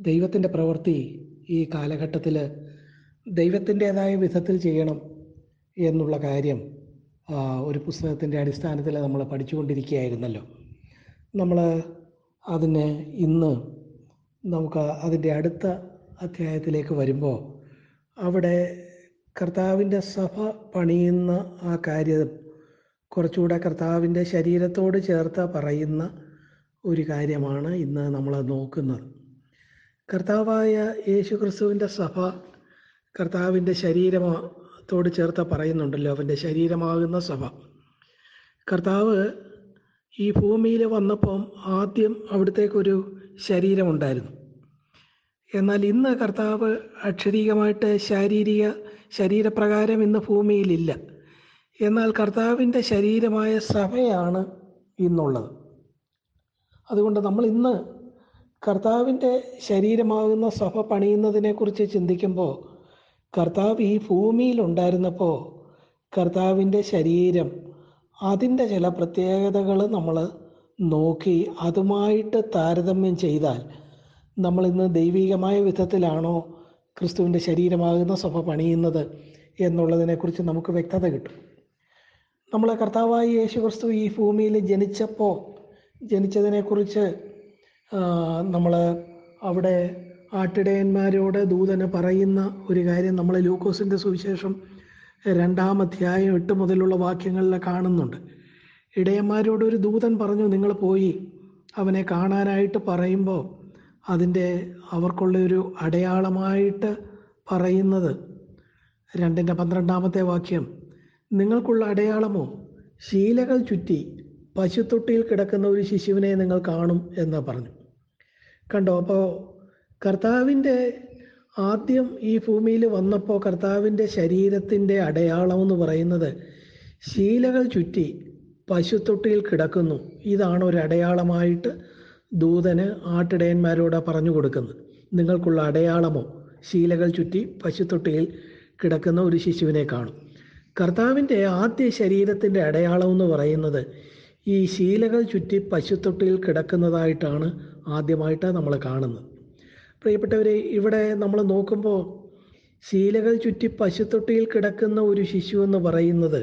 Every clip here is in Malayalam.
ദൈവത്തിന്റെ പ്രവൃത്തി ഈ കാലഘട്ടത്തിൽ ദൈവത്തിന്റേതായ വിധത്തിൽ ചെയ്യണം എന്നുള്ള കാര്യം ഒരു പുസ്തകത്തിന്റെ അടിസ്ഥാനത്തിൽ നമ്മൾ പഠിച്ചുകൊണ്ടിരിക്കുകയായിരുന്നല്ലോ. നമ്മൾ അതിന് ഇന്ന് നമുക്ക് അതിന്റെ അടുത്ത അധ്യായത്തിലേക്ക് വരുമ്പോൾ അവിടെ കർത്താവിന്റെ സഭ പണിയുന്ന ആ കാര്യം കുറച്ചുകൂടെ കർത്താവിന്റെ ശരീരത്തോട് ചേർത്ത് പറയുന്ന ഒരു കാര്യമാണ് ഇന്ന് നമ്മൾ നോക്കുന്നത്. കർത്താവായ യേശു ക്രിസ്തുവിന്റെ സഭ കർത്താവിന്റെ ശരീരത്തോട് ചേർത്ത് പറയുന്നുണ്ടല്ലോ അവന്റെ ശരീരമാകുന്ന സഭ. കർത്താവ് ഈ ഭൂമിയിൽ വന്നപ്പം ആദ്യം അവിടത്തേക്കൊരു ശരീരമുണ്ടായിരുന്നു. എന്നാൽ ഇന്ന് കർത്താവ് അക്ഷരീകമായിട്ട് ശാരീരിക ശരീരപ്രകാരം ഇന്ന് ഭൂമിയിലില്ല. എന്നാൽ കർത്താവിന്റെ ശരീരമായ സഭയാണ് ഇന്നുള്ളത്. അതുകൊണ്ട് നമ്മൾ ഇന്ന് കർത്താവിന്റെ ശരീരമാകുന്ന സഭ പണിയുന്നതിനെക്കുറിച്ച് ചിന്തിക്കുമ്പോൾ കർത്താവ് ഈ ഭൂമിയിൽ ഉണ്ടായിരുന്നപ്പോൾ കർത്താവിന്റെ ശരീരം അതിന്റെ ചില പ്രത്യേകതകൾ നമ്മൾ നോക്കി അതുമായിട്ട് താരതമ്യം ചെയ്താൽ നമ്മൾ ഇന്ന് ദൈവികമായ വിധത്തിലാണോ ക്രിസ്തുവിന്റെ ശരീരമാകുന്ന സഭ പണിയുന്നത് എന്നുള്ളതിനെക്കുറിച്ച് നമുക്ക് വ്യക്തത കിട്ടും. നമ്മളെ കർത്താവായി യേശു ക്രിസ്തു ഈ ഭൂമിയിൽ ജനിച്ചപ്പോൾ ജനിച്ചതിനെക്കുറിച്ച് നമ്മൾ അവിടെ ആട്ടിടയന്മാരോട് ദൂതന് പറയുന്ന ഒരു കാര്യം നമ്മൾ ലൂക്കോസിന്റെ സുവിശേഷം രണ്ടാം അധ്യായം എട്ട് മുതലുള്ള വാക്യങ്ങളിൽ കാണുന്നുണ്ട്. ഇടയന്മാരോട് ഒരു ദൂതൻ പറഞ്ഞു നിങ്ങൾ പോയി അവനെ കാണാനായിട്ട് പറയുമ്പോൾ അതിന്റെ അവർക്കുള്ള ഒരു അടയാളമായിട്ട് പറയുന്നത്. രണ്ടിന്റെ പന്ത്രണ്ടാമത്തെ വാക്യം നിങ്ങൾക്കുള്ള അടയാളമോ? ശീലകൾ ചുറ്റി പശുത്തൊട്ടിയിൽ കിടക്കുന്ന ഒരു ശിശുവിനെ നിങ്ങൾ കാണും എന്ന് പറഞ്ഞു. കണ്ടോ? അപ്പോൾ കർത്താവിന്റെ ആദ്യം ഈ ഭൂമിയിൽ വന്നപ്പോൾ കർത്താവിന്റെ ശരീരത്തിന്റെ അടയാളം എന്ന് പറയുന്നത് ശീലകൾ ചുറ്റി പശുത്തൊട്ടിയിൽ കിടക്കുന്നു. ഇതാണ് ഒരു അടയാളമായിട്ട് ദൂതന് ആട്ടിടയന്മാരോട് പറഞ്ഞു കൊടുക്കുന്നത്. നിങ്ങൾക്കുള്ള അടയാളമോ? ശീലകൾ ചുറ്റി പശുത്തൊട്ടിയിൽ കിടക്കുന്ന ഒരു ശിശുവിനെ കാണും. കർത്താവിന്റെ ആദ്യ ശരീരത്തിന്റെ അടയാളം എന്ന് പറയുന്നത് ഈ ശീലകൾ ചുറ്റി പശുത്തൊട്ടിയിൽ കിടക്കുന്നതായിട്ടാണ് ആദ്യമായിട്ട് നമ്മൾ കാണുന്നത്. പ്രിയപ്പെട്ടവരെ ഇവിടെ നമ്മൾ നോക്കുമ്പോൾ ശീലകൾ ചുറ്റി പശുത്തൊട്ടിയിൽ കിടക്കുന്ന ഒരു ശിശു എന്ന് പറയുന്നത്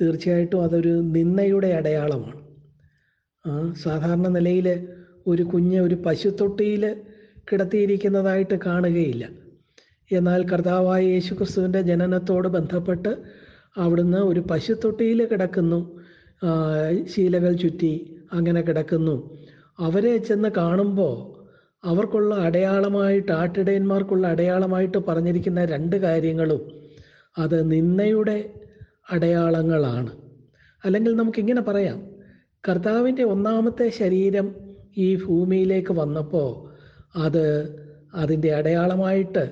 തീർച്ചയായിട്ടും അതൊരു നിന്നയുടെ അടയാളമാണ്. സാധാരണ നിലയിൽ ഒരു കുഞ്ഞ് ഒരു പശുത്തൊട്ടിയിൽ കിടത്തിയിരിക്കുന്നതായിട്ട് കാണുകയില്ല. എന്നാൽ കർത്താവായ യേശു ക്രിസ്തുവിന്റെ ജനനത്തോട് ബന്ധപ്പെട്ട് അവിടുന്ന് ഒരു പശുത്തൊട്ടിയിൽ കിടക്കുന്നു. ശീലകൾ ചുറ്റി അങ്ങനെ കിടക്കുന്നു. അവരെ ചെന്ന് കാണുമ്പോൾ അവർക്കുള്ള അടയാളമായിട്ട് ആട്ടിടയന്മാർക്കുള്ള അടയാളമായിട്ട് പറഞ്ഞിരിക്കുന്ന രണ്ട് കാര്യങ്ങളും അത് നിന്നയുടെ അടയാളങ്ങളാണ്. അല്ലെങ്കിൽ നമുക്കിങ്ങനെ പറയാം. കർത്താവിന്റെ ഒന്നാമത്തെ ശരീരം ഈ ഭൂമിയിലേക്ക് വന്നപ്പോൾ അത് അതിന്റെ അടയാളമായിട്ട്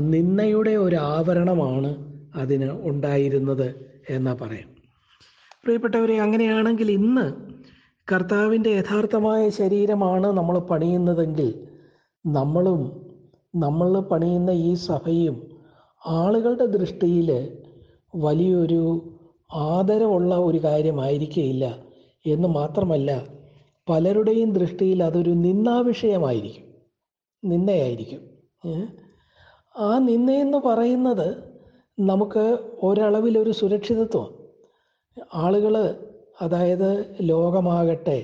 നിന്നയുടെ ഒരു ആവരണമാണ് അതിന് ഉണ്ടായിരുന്നത് എന്ന് പറയാം. പ്രിയപ്പെട്ടവരെ അങ്ങനെയാണെങ്കിൽ ഇന്ന് കർത്താവിന്റെ യഥാർത്ഥമായ ശരീരമാണ് നമ്മൾ പണിയുന്നതെങ്കിൽ നമ്മളും നമ്മൾ പണിയുന്ന ഈ സഭയും ആളുകളുടെ ദൃഷ്ടിയിൽ വലിയൊരു ആദരവുള്ള ഒരു കാര്യമായിരിക്കില്ല എന്ന് മാത്രമല്ല പലരുടെയും ദൃഷ്ടിയിൽ അതൊരു നിന്ദാവിഷയമായിരിക്കും നിന്ദയായിരിക്കും ഏ? ആ നിന്നയെന്ന് പറയുന്നത് നമുക്ക് ഒരളവിലൊരു സുരക്ഷിതത്വം ആളുകൾ അതായത് ലോകമാകട്ടെ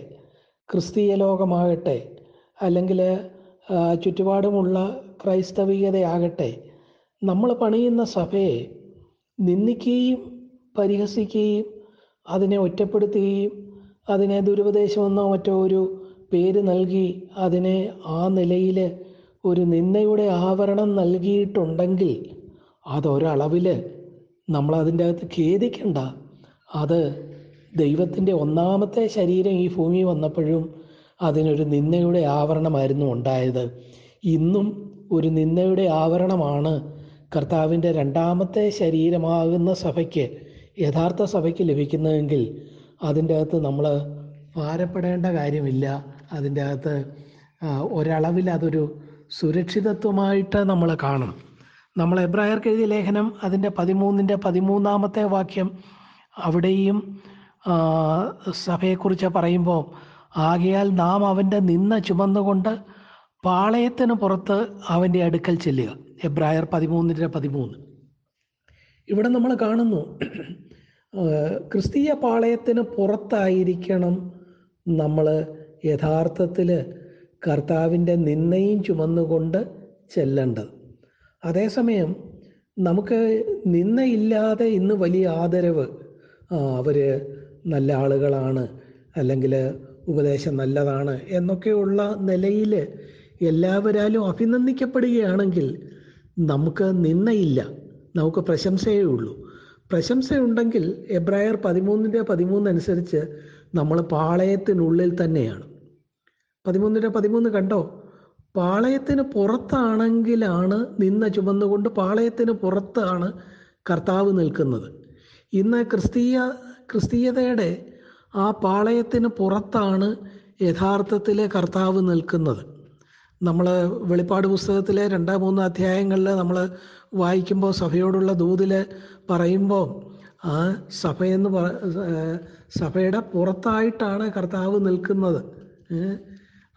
ക്രിസ്തീയ ലോകമാകട്ടെ അല്ലെങ്കിൽ ചുറ്റുപാടുമുള്ള ക്രൈസ്തവീയതയാകട്ടെ നമ്മൾ പണിയുന്ന സഭയെ നിന്ദിക്കുകയും പരിഹസിക്കുകയും അതിനെ ഒറ്റപ്പെടുത്തുകയും അതിനെ ദുരുപദേശമെന്നോ മറ്റോ ഒരു പേര് നൽകി അതിനെ ആ നിലയിൽ ഒരു നിന്ദയുടെ ആവരണം നൽകിയിട്ടുണ്ടെങ്കിൽ അതൊരളവിൽ നമ്മളതിന്റെ അകത്ത് ഖേദിക്കണ്ട. അത് ദൈവത്തിന്റെ ഒന്നാമത്തെ ശരീരം ഈ ഭൂമി വന്നപ്പോഴും അതിനൊരു നിന്ദയുടെ ആവരണമായിരുന്നു ഉണ്ടായത്. ഇന്നും ഒരു നിന്ദയുടെ ആവരണമാണ് കർത്താവിന്റെ രണ്ടാമത്തെ ശരീരമാകുന്ന സഭയ്ക്ക് യഥാർത്ഥ സഭയ്ക്ക് ലഭിക്കുന്നതെങ്കിൽ അതിന്റെ അകത്ത് നമ്മൾ ഭാരപ്പെടേണ്ട കാര്യമില്ല. അതിന്റെ അകത്ത് ഒരളവിൽ അതൊരു സുരക്ഷിതത്വമായിട്ട് നമ്മൾ കാണും നമ്മൾ എബ്രായർക്ക് എഴുതിയ ലേഖനം അതിന്റെ പതിമൂന്നിന്റെ പതിമൂന്നാമത്തെ വാക്യം അവിടെയും സഭയെക്കുറിച്ച് പറയുമ്പോൾ ആകയാൽ നാം അവന്റെ നിന്ന ചുമന്നുകൊണ്ട് പാളയത്തിന് പുറത്ത് അവന്റെ അടുക്കൽ ചെല്ലുക. എബ്രായർ പതിമൂന്നിന്റെ പതിമൂന്ന്. ഇവിടെ നമ്മൾ കാണുന്നു ക്രിസ്തീയ പാളയത്തിന് പുറത്തായിരിക്കണം നമ്മൾ യഥാർത്ഥത്തിൽ കർത്താവിന്റെ നിന്നയും ചുമന്നുകൊണ്ട് ചെല്ലേണ്ടത്. അതേസമയം നമുക്ക് നിന്നയില്ലാതെ ഇന്ന് വലിയ ആദരവ് അവർ നല്ല ആളുകളാണ് അല്ലെങ്കിൽ ഉപദേശം നല്ലതാണ് എന്നൊക്കെയുള്ള നിലയിൽ എല്ലാവരാലും അഭിനന്ദിക്കപ്പെടുകയാണെങ്കിൽ നമുക്ക് നിന്നയില്ല. നമുക്ക് പ്രശംസയേ ഉള്ളൂ. പ്രശംസയുണ്ടെങ്കിൽ എബ്രായർ പതിമൂന്നിന്റെ പതിമൂന്ന് അനുസരിച്ച് നമ്മൾ പാളയത്തിനുള്ളിൽ തന്നെയാണ്. പതിമൂന്നിന്റെ പതിമൂന്ന് കണ്ടോ? പാളയത്തിന് പുറത്താണെങ്കിലാണ് നിന്ന ചുമന്നുകൊണ്ട് പാളയത്തിന് പുറത്താണ് കർത്താവ് നിൽക്കുന്നത്. ഇന്ന് ക്രിസ്തീയ ക്രിസ്തീയതയുടെ ആ പാളയത്തിന് പുറത്താണ് യഥാർത്ഥത്തിലെ കർത്താവ് നിൽക്കുന്നത്. നമ്മൾ വെളിപ്പാട് പുസ്തകത്തിലെ രണ്ടാം മൂന്ന് അധ്യായങ്ങളിൽ നമ്മൾ വായിക്കുമ്പോൾ സഭയോടുള്ള ദൂതിൽ പറയുമ്പോൾ ആ സഭയെന്ന് പറ സഭയുടെ പുറത്തായിട്ടാണ് കർത്താവ് നിൽക്കുന്നത്.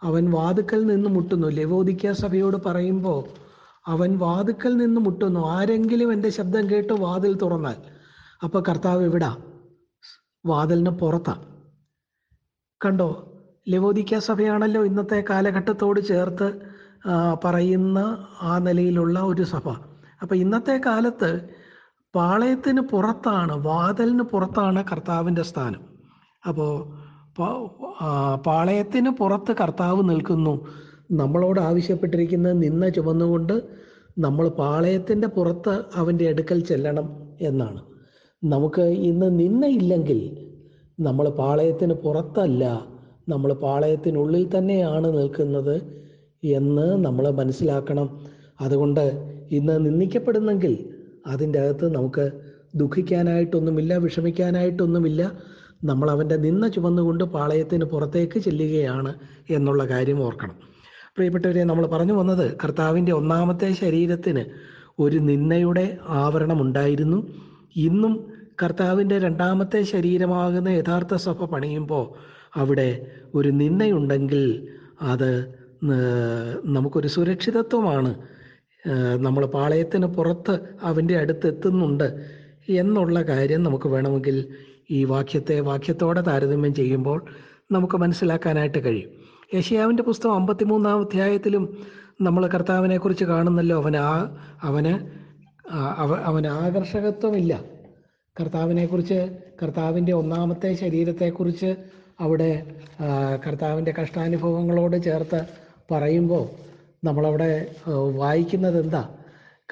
അവൻ വാതുക്കൽ നിന്ന് മുട്ടുന്നു. ലവോദിക്ക സഭയോട് പറയുമ്പോൾ അവൻ വാതുക്കൽ നിന്ന് മുട്ടുന്നു. ആരെങ്കിലും എന്റെ ശബ്ദം കേട്ട് വാതിൽ തുറന്നാൽ അപ്പോൾ കർത്താവ് എവിടാ? വാതിലിന് പുറത്താ. കണ്ടോ ലവോദിക്ക സഭയാണല്ലോ ഇന്നത്തെ കാലഘട്ടത്തോട് ചേർത്ത് പറയുന്ന ആ നിലയിലുള്ള ഒരു സഭ. അപ്പം ഇന്നത്തെ കാലത്ത് പാളയത്തിന് പുറത്താണ് വാതിലിന് പുറത്താണ് കർത്താവിന്റെ സ്ഥാനം. അപ്പോൾ പാളയത്തിന് പുറത്ത് കർത്താവ് നിൽക്കുന്നു. നമ്മളോട് ആവശ്യപ്പെട്ടിരിക്കുന്ന നിന്ന ചുമന്നുകൊണ്ട് നമ്മൾ പാളയത്തിന്റെ പുറത്ത് അവന്റെ അടുക്കൽ ചെല്ലണം എന്നാണ്. നമുക്ക് ഇന്ന് നിന്നയില്ലെങ്കിൽ നമ്മൾ പാളയത്തിന് പുറത്തല്ല നമ്മൾ പാളയത്തിനുള്ളിൽ തന്നെയാണ് നിൽക്കുന്നത് എന്ന് നമ്മൾ മനസ്സിലാക്കണം. അതുകൊണ്ട് ഇന്ന് നിന്ദിക്കപ്പെടുന്നെങ്കിൽ അതിന്റെ അകത്ത് നമുക്ക് ദുഃഖിക്കാനായിട്ടൊന്നുമില്ല വിഷമിക്കാനായിട്ടൊന്നുമില്ല. നമ്മൾ അവന്റെ നിന്ന ചുമന്നുകൊണ്ട് പാളയത്തിന് പുറത്തേക്ക് ചെല്ലുകയാണ് എന്നുള്ള കാര്യം ഓർക്കണം. പ്രിയപ്പെട്ടവരെ നമ്മൾ പറഞ്ഞു വന്നത് കർത്താവിന്റെ ഒന്നാമത്തെ ശരീരത്തിന് ഒരു നിന്നയുടെ ആവരണമുണ്ടായിരുന്നു ഇന്നും കർത്താവിന്റെ രണ്ടാമത്തെ ശരീരമാകുന്ന യഥാർത്ഥ സഭ പണിയുമ്പോൾ അവിടെ ഒരു നിന്നയുണ്ടെങ്കിൽ അത് നമുക്കൊരു സുരക്ഷിതത്വമാണ്. നമ്മൾ പാളയത്തിന് പുറത്ത് അവന്റെ അടുത്ത് എത്തുന്നുണ്ട് എന്നുള്ള കാര്യം നമുക്ക് വേണമെങ്കിൽ ഈ വാക്യത്തെ വാക്യത്തോടെ താരതമ്യം ചെയ്യുമ്പോൾ നമുക്ക് മനസ്സിലാക്കാനായിട്ട് കഴിയും. യശയാവിന്റെ പുസ്തകം അമ്പത്തിമൂന്നാം അധ്യായത്തിലും നമ്മൾ കർത്താവിനെക്കുറിച്ച് കാണുന്നല്ലോ. അവൻ ആ അവന് അവ- അവന് ആകർഷകത്വമില്ല. കർത്താവിനെക്കുറിച്ച് കർത്താവിന്റെ ഒന്നാമത്തെ ശരീരത്തെക്കുറിച്ച് അവിടെ കർത്താവിന്റെ കഷ്ടാനുഭവങ്ങളോട് ചേർത്ത് പറയുമ്പോൾ നമ്മളവിടെ വായിക്കുന്നത് എന്താ?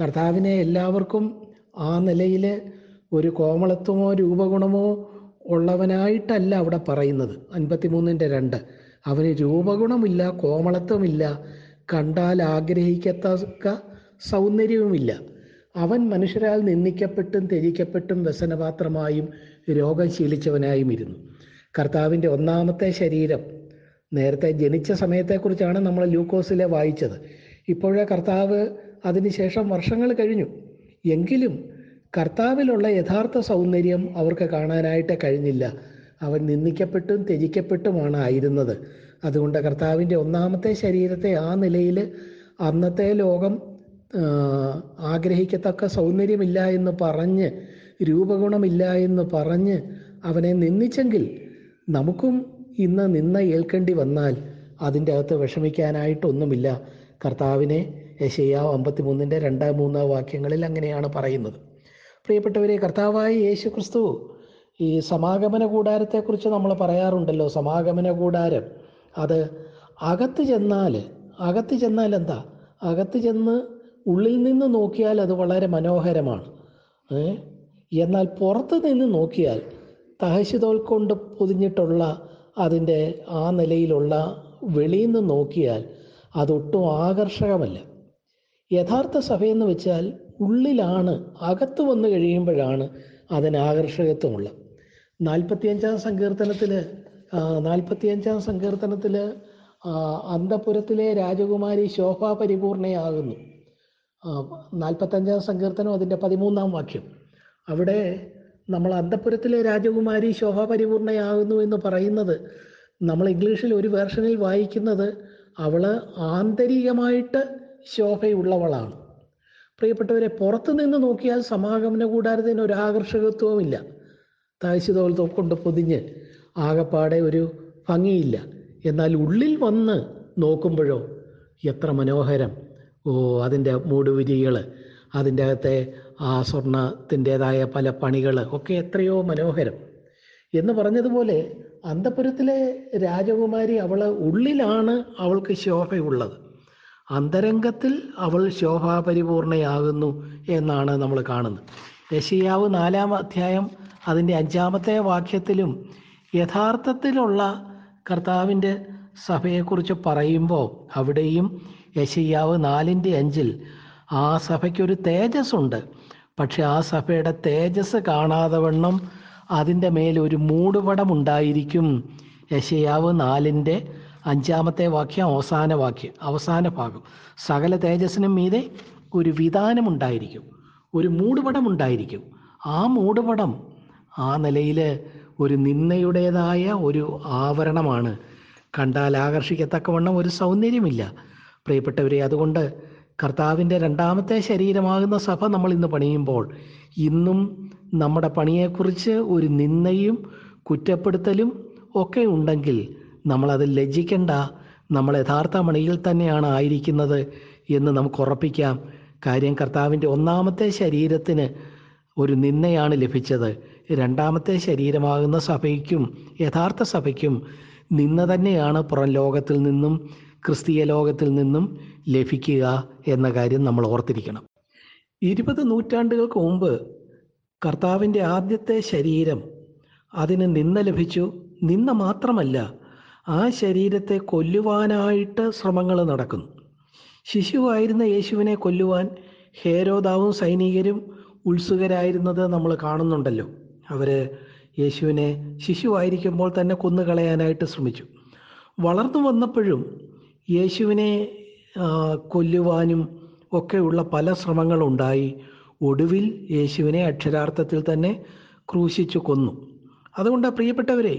കർത്താവിനെ എല്ലാവർക്കും ആ നിലയിൽ ഒരു കോമളത്വമോ രൂപഗുണമോ ഉള്ളവനായിട്ടല്ല അവിടെ പറയുന്നത്. അൻപത്തിമൂന്നിന്റെ രണ്ട്. അവന് രൂപഗുണമില്ല കോമളത്വമില്ല കണ്ടാൽ ആഗ്രഹിക്കത്തക്ക സൗന്ദര്യവുമില്ല. അവൻ മനുഷ്യരാൽ നിന്ദിക്കപ്പെട്ടും ത്യജിക്കപ്പെട്ടും വ്യസനപാത്രമായും രോഗം ശീലിച്ചവനായും ഇരുന്നു. കർത്താവിന്റെ ഒന്നാമത്തെ ശരീരം നേരത്തെ ജനിച്ച സമയത്തെക്കുറിച്ചാണ് നമ്മൾ ലൂക്കോസിലെ വായിച്ചത്. ഇപ്പോഴേ കർത്താവ് അതിനുശേഷം വർഷങ്ങൾ കഴിഞ്ഞു. എങ്കിലും കർത്താവിലുള്ള യഥാർത്ഥ സൗന്ദര്യം അവർക്ക് കാണാനായിട്ട് കഴിഞ്ഞില്ല. അവൻ നിന്ദിക്കപ്പെട്ടും ത്യജിക്കപ്പെട്ടുമാണ് ആയിരുന്നത്. അതുകൊണ്ട് കർത്താവിന്റെ ഒന്നാമത്തെ ശരീരത്തെ ആ നിലയിൽ അന്നത്തെ ലോകം ആഗ്രഹിക്കത്തക്ക സൗന്ദര്യമില്ല എന്ന് പറഞ്ഞ് രൂപഗുണമില്ല എന്ന് പറഞ്ഞ് അവനെ നിന്ദിച്ചെങ്കിൽ നമുക്കും ഇന്ന് നിന്ന ഏൽക്കേണ്ടി വന്നാൽ അതിന്റെ അകത്ത് വിഷമിക്കാനായിട്ടൊന്നുമില്ല. കർത്താവിനെ യശയ്യാവ് അമ്പത്തിമൂന്നിന്റെ രണ്ട് മൂന്നാം വാക്യങ്ങളിൽ അങ്ങനെയാണ് പറയുന്നത്. പ്രിയപ്പെട്ടവരെ കർത്താവായ യേശു ക്രിസ്തു ഈ സമാഗമന കൂടാരത്തെക്കുറിച്ച് നമ്മൾ പറയാറുണ്ടല്ലോ. സമാഗമന കൂടാരം. അത് അകത്ത് ചെന്നാൽ അകത്ത് ചെന്നാൽ എന്താ? അകത്ത് ചെന്ന് ഉള്ളിൽ നിന്ന് നോക്കിയാൽ അത് വളരെ മനോഹരമാണ്. എന്നാൽ പുറത്ത് നിന്ന് നോക്കിയാൽ തഹശിതോൽ കൊണ്ട് പൊതിഞ്ഞിട്ടുള്ള അതിന്റെ ആ നിലയിലുള്ള വെളിയിൽ നിന്ന് നോക്കിയാൽ അതൊട്ടും ആകർഷകമല്ല. യഥാർത്ഥ സഭയെന്ന് വെച്ചാൽ ഉള്ളിലാണ് അകത്ത് വന്നു കഴിയുമ്പോഴാണ് അതിന് ആകർഷകത്വമുള്ളത് നാൽപ്പത്തിയഞ്ചാം സങ്കീർത്തനത്തിൽ നാൽപ്പത്തിയഞ്ചാം സങ്കീർത്തനത്തിൽ അന്തപുരത്തിലെ രാജകുമാരി ശോഭാ പരിപൂർണയാകുന്നു ആ, നാൽപ്പത്തഞ്ചാം സങ്കീർത്തനം അതിന്റെ പതിമൂന്നാം വാക്യം. അവിടെ നമ്മൾ അന്തപുരത്തിലെ രാജകുമാരി ശോഭാ പരിപൂർണയാകുന്നു എന്ന് പറയുന്നത് നമ്മൾ ഇംഗ്ലീഷിൽ ഒരു വേർഷനിൽ വായിക്കുന്നത് അവൾ ആന്തരികമായിട്ട് ശോഭയുള്ളവളാണ്. പ്രിയപ്പെട്ടവരെ പുറത്തു നിന്ന് നോക്കിയാൽ സമാഗമന കൂടാരത്തിന് ഒരു ആകർഷകത്വവുമില്ല. താഴ്ചതോൽ കൊണ്ട് പൊതിഞ്ഞ് ആകപ്പാടെ ഒരു ഭംഗിയില്ല. എന്നാൽ ഉള്ളിൽ വന്ന് നോക്കുമ്പോഴോ എത്ര മനോഹരം. അതിന്റെ മൂടുവിരികൾ അതിന്റെ അകത്തെ ആ സ്വർണത്തിന്റെതായ പല പണികൾ ഒക്കെ എത്രയോ മനോഹരം. എന്ന് പറഞ്ഞതുപോലെ അന്തപുരത്തിലെ രാജകുമാരി അവൾ ഉള്ളിലാണ് അവൾക്ക് ശോഭയുള്ളത്. അന്തരംഗത്തിൽ അവൾ ശോഭാപരിപൂർണയാകുന്നു എന്നാണ് നമ്മൾ കാണുന്നത്. രശിയാവ് നാലാം അധ്യായം അതിന്റെ അഞ്ചാമത്തെ വാക്യത്തിലും യഥാർത്ഥത്തിലുള്ള കർത്താവിന്റെ സഭയെക്കുറിച്ച് പറയുമ്പോൾ അവിടെയും യശയ്യാവ് നാലിന്റെ അഞ്ചിൽ ആ സഭയ്ക്കൊരു തേജസ്സുണ്ട്. പക്ഷെ ആ സഭയുടെ തേജസ് കാണാതെ വണ്ണം അതിന്റെ മേലൊരു മൂടുപടം ഉണ്ടായിരിക്കും യശയാവ് നാലിന്റെ അഞ്ചാമത്തെ വാക്യം അവസാന വാക്യം അവസാന ഭാഗം. സകല തേജസ്സിനും മീതെ ഒരു വിധാനമുണ്ടായിരിക്കും ഒരു മൂടുപടം ഉണ്ടായിരിക്കും ആ മൂടുപടം ആ നിലയിൽ ഒരു നിന്നയുടേതായ ഒരു ആവരണമാണ്. കണ്ടാൽ ആകർഷിക്കത്തക്കവണ്ണം ഒരു സൗന്ദര്യമില്ല. പ്രിയപ്പെട്ടവരെ അതുകൊണ്ട് കർത്താവിന്റെ രണ്ടാമത്തെ ശരീരമാകുന്ന സഭ നമ്മൾ ഇന്ന് പണിയുമ്പോൾ ഇന്നും നമ്മുടെ പണിയെക്കുറിച്ച് ഒരു നിന്നയും കുറ്റപ്പെടുത്തലും ഒക്കെ ഉണ്ടെങ്കിൽ നമ്മളത് ലജ്ജിക്കേണ്ട. നമ്മൾ യഥാർത്ഥ മണിയിൽ തന്നെയാണ് ആയിരിക്കുന്നത് എന്ന് നമുക്ക് ഉറപ്പിക്കാം. കാര്യം കർത്താവിന്റെ ഒന്നാമത്തെ ശരീരത്തിന് ഒരു നിന്നയാണ് ലഭിച്ചത്. രണ്ടാമത്തെ ശരീരമാകുന്ന സഭയ്ക്കും യഥാർത്ഥ സഭയ്ക്കും നിന്ന തന്നെയാണ് പുറം ലോകത്തിൽ നിന്നും ക്രിസ്തീയ ലോകത്തിൽ നിന്നും ലഭിക്കുക എന്ന കാര്യം നമ്മൾ ഓർത്തിരിക്കണം. ഇരുപത് നൂറ്റാണ്ടുകൾക്ക് മുമ്പ് കർത്താവിന്റെ ആദ്യത്തെ ശരീരം അതിന് നിന്ന ലഭിച്ചു. നിന്ന മാത്രമല്ല ആ ശരീരത്തെ കൊല്ലുവാനായിട്ട് ശ്രമങ്ങൾ നടക്കുന്നു. ശിശുവായിരുന്ന യേശുവിനെ കൊല്ലുവാൻ ഹേരോദാവും സൈനികരും ഉത്സുകരായിരുന്നത് നമ്മൾ കാണുന്നുണ്ടല്ലോ. അവർ യേശുവിനെ ശിശുവായിരിക്കുമ്പോൾ തന്നെ കൊന്നുകളയാനായിട്ട് ശ്രമിച്ചു. വളർന്നു വന്നപ്പോഴും യേശുവിനെ കൊല്ലുവാനും ഒക്കെയുള്ള പല ശ്രമങ്ങളുണ്ടായി. ഒടുവിൽ യേശുവിനെ അക്ഷരാർത്ഥത്തിൽ തന്നെ ക്രൂശിച്ചു കൊന്നു. അതുകൊണ്ട് പ്രിയപ്പെട്ടവരെ